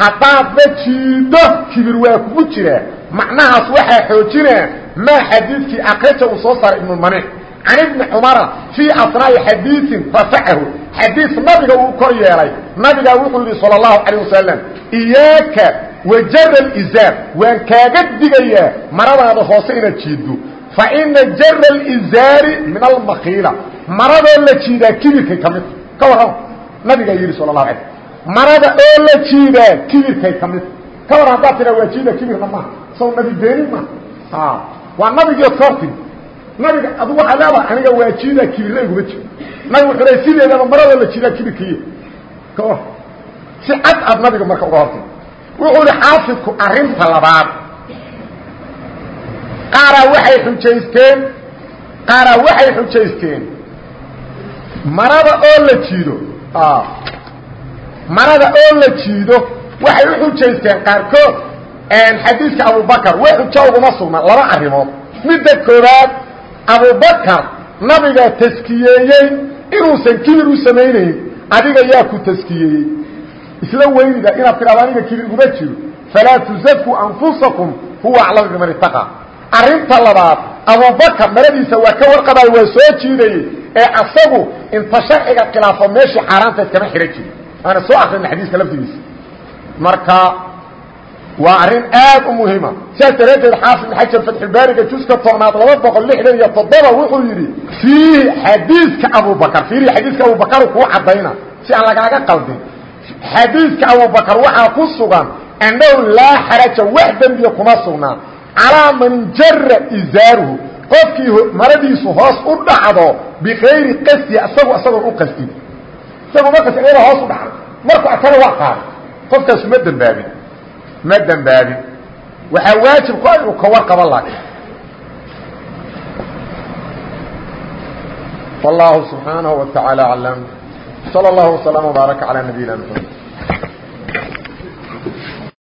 haddaadna jiido kibir waa kugu jiraa macnahaas waxaa xoojinaa maa xadiidkii akrija uu soo saaray ibnulmaniic can ibni cumara fii asnaa'i xadiiin rafacahu xadiis nabiga uu kor yeelay. Nabigaa wuxuu yidhi sala allahu calayh wasalam iyaaka wajara alizaar waan kaaga digayaa maradaada hoose inaad jiiddo fa ina jara alizaari min almakiila maradoo la jiidaa kibirkay ka mid. Ka warrama nabigaa yidhi sala allahu alayh marada oo la jiidaa kibirkay ka midta ka warran haddaad tiraa waa jiida kibirna maaha saw nabi beenin maaha waa nabigiiod ka hortimi nabiga adu waxaa leedaha aniga waa jiidaa kibirna iguma jiro nabig wuxuu le sideedaba maradoo la jiidaa kibirkiiy ka war. Si cad aad nabiga marka uga hortimi wuxuu ihi xaafidku arrinta labaad. Qaaraa waxay xujaysteen. Qaaraa waxay xujaysteen. Marada oo la jiido marada oo la jiido waxay u xujaysteen qaarkood xadiiska abubakar way xujo uguma sugna laba arrimood. Midda koowaad abubakar nabigaa taskiyeeyey inuusan kibir u samaynayn adiga yaa ku taskiyeeyey isla weynida inaad tidhahdo aniga kibir uma jiro. Falaa tuzakuu anfusakum huwa aclamu biman itaqaa arrinta labaad abubakar maradiisa waa ka warqabaay waa soo jiidayey ee asagu inta sharciga khilaafo meeshii xaaraantayd kama xidhan jiri waana soo akrina xadiiska laftigiisa marka waa arrin aad u muhiima. Sidaas daraaddeed xaafid ibn xajar fatxulbaariga juska tobnaad laba boqol lixdan iyo toddoba wuxuu yidhi fiihi xadiiska abubakar fiirihi xadiiska abubakaru kuu caddayna. Si aan lagaaga qaldin xadiiska abubakar waxaa ku sugan annahu laa xaraja wax dembiya kuma sugnaa calaa man jara izaaruhu. Qofkii maradiisu hoos u dhacdo bikayri qasdi isagu isagoon u qasdin isagu markas iyada hoos u dhacdo markuu arkana waa qaaday qofkaasu ma dembaabin ma dembaabin waxaa waajib ku inuu ka warqabo laakiin والله سبحانه وتعالى أعلم صلى الله وسلم وبارك على نبينا محمد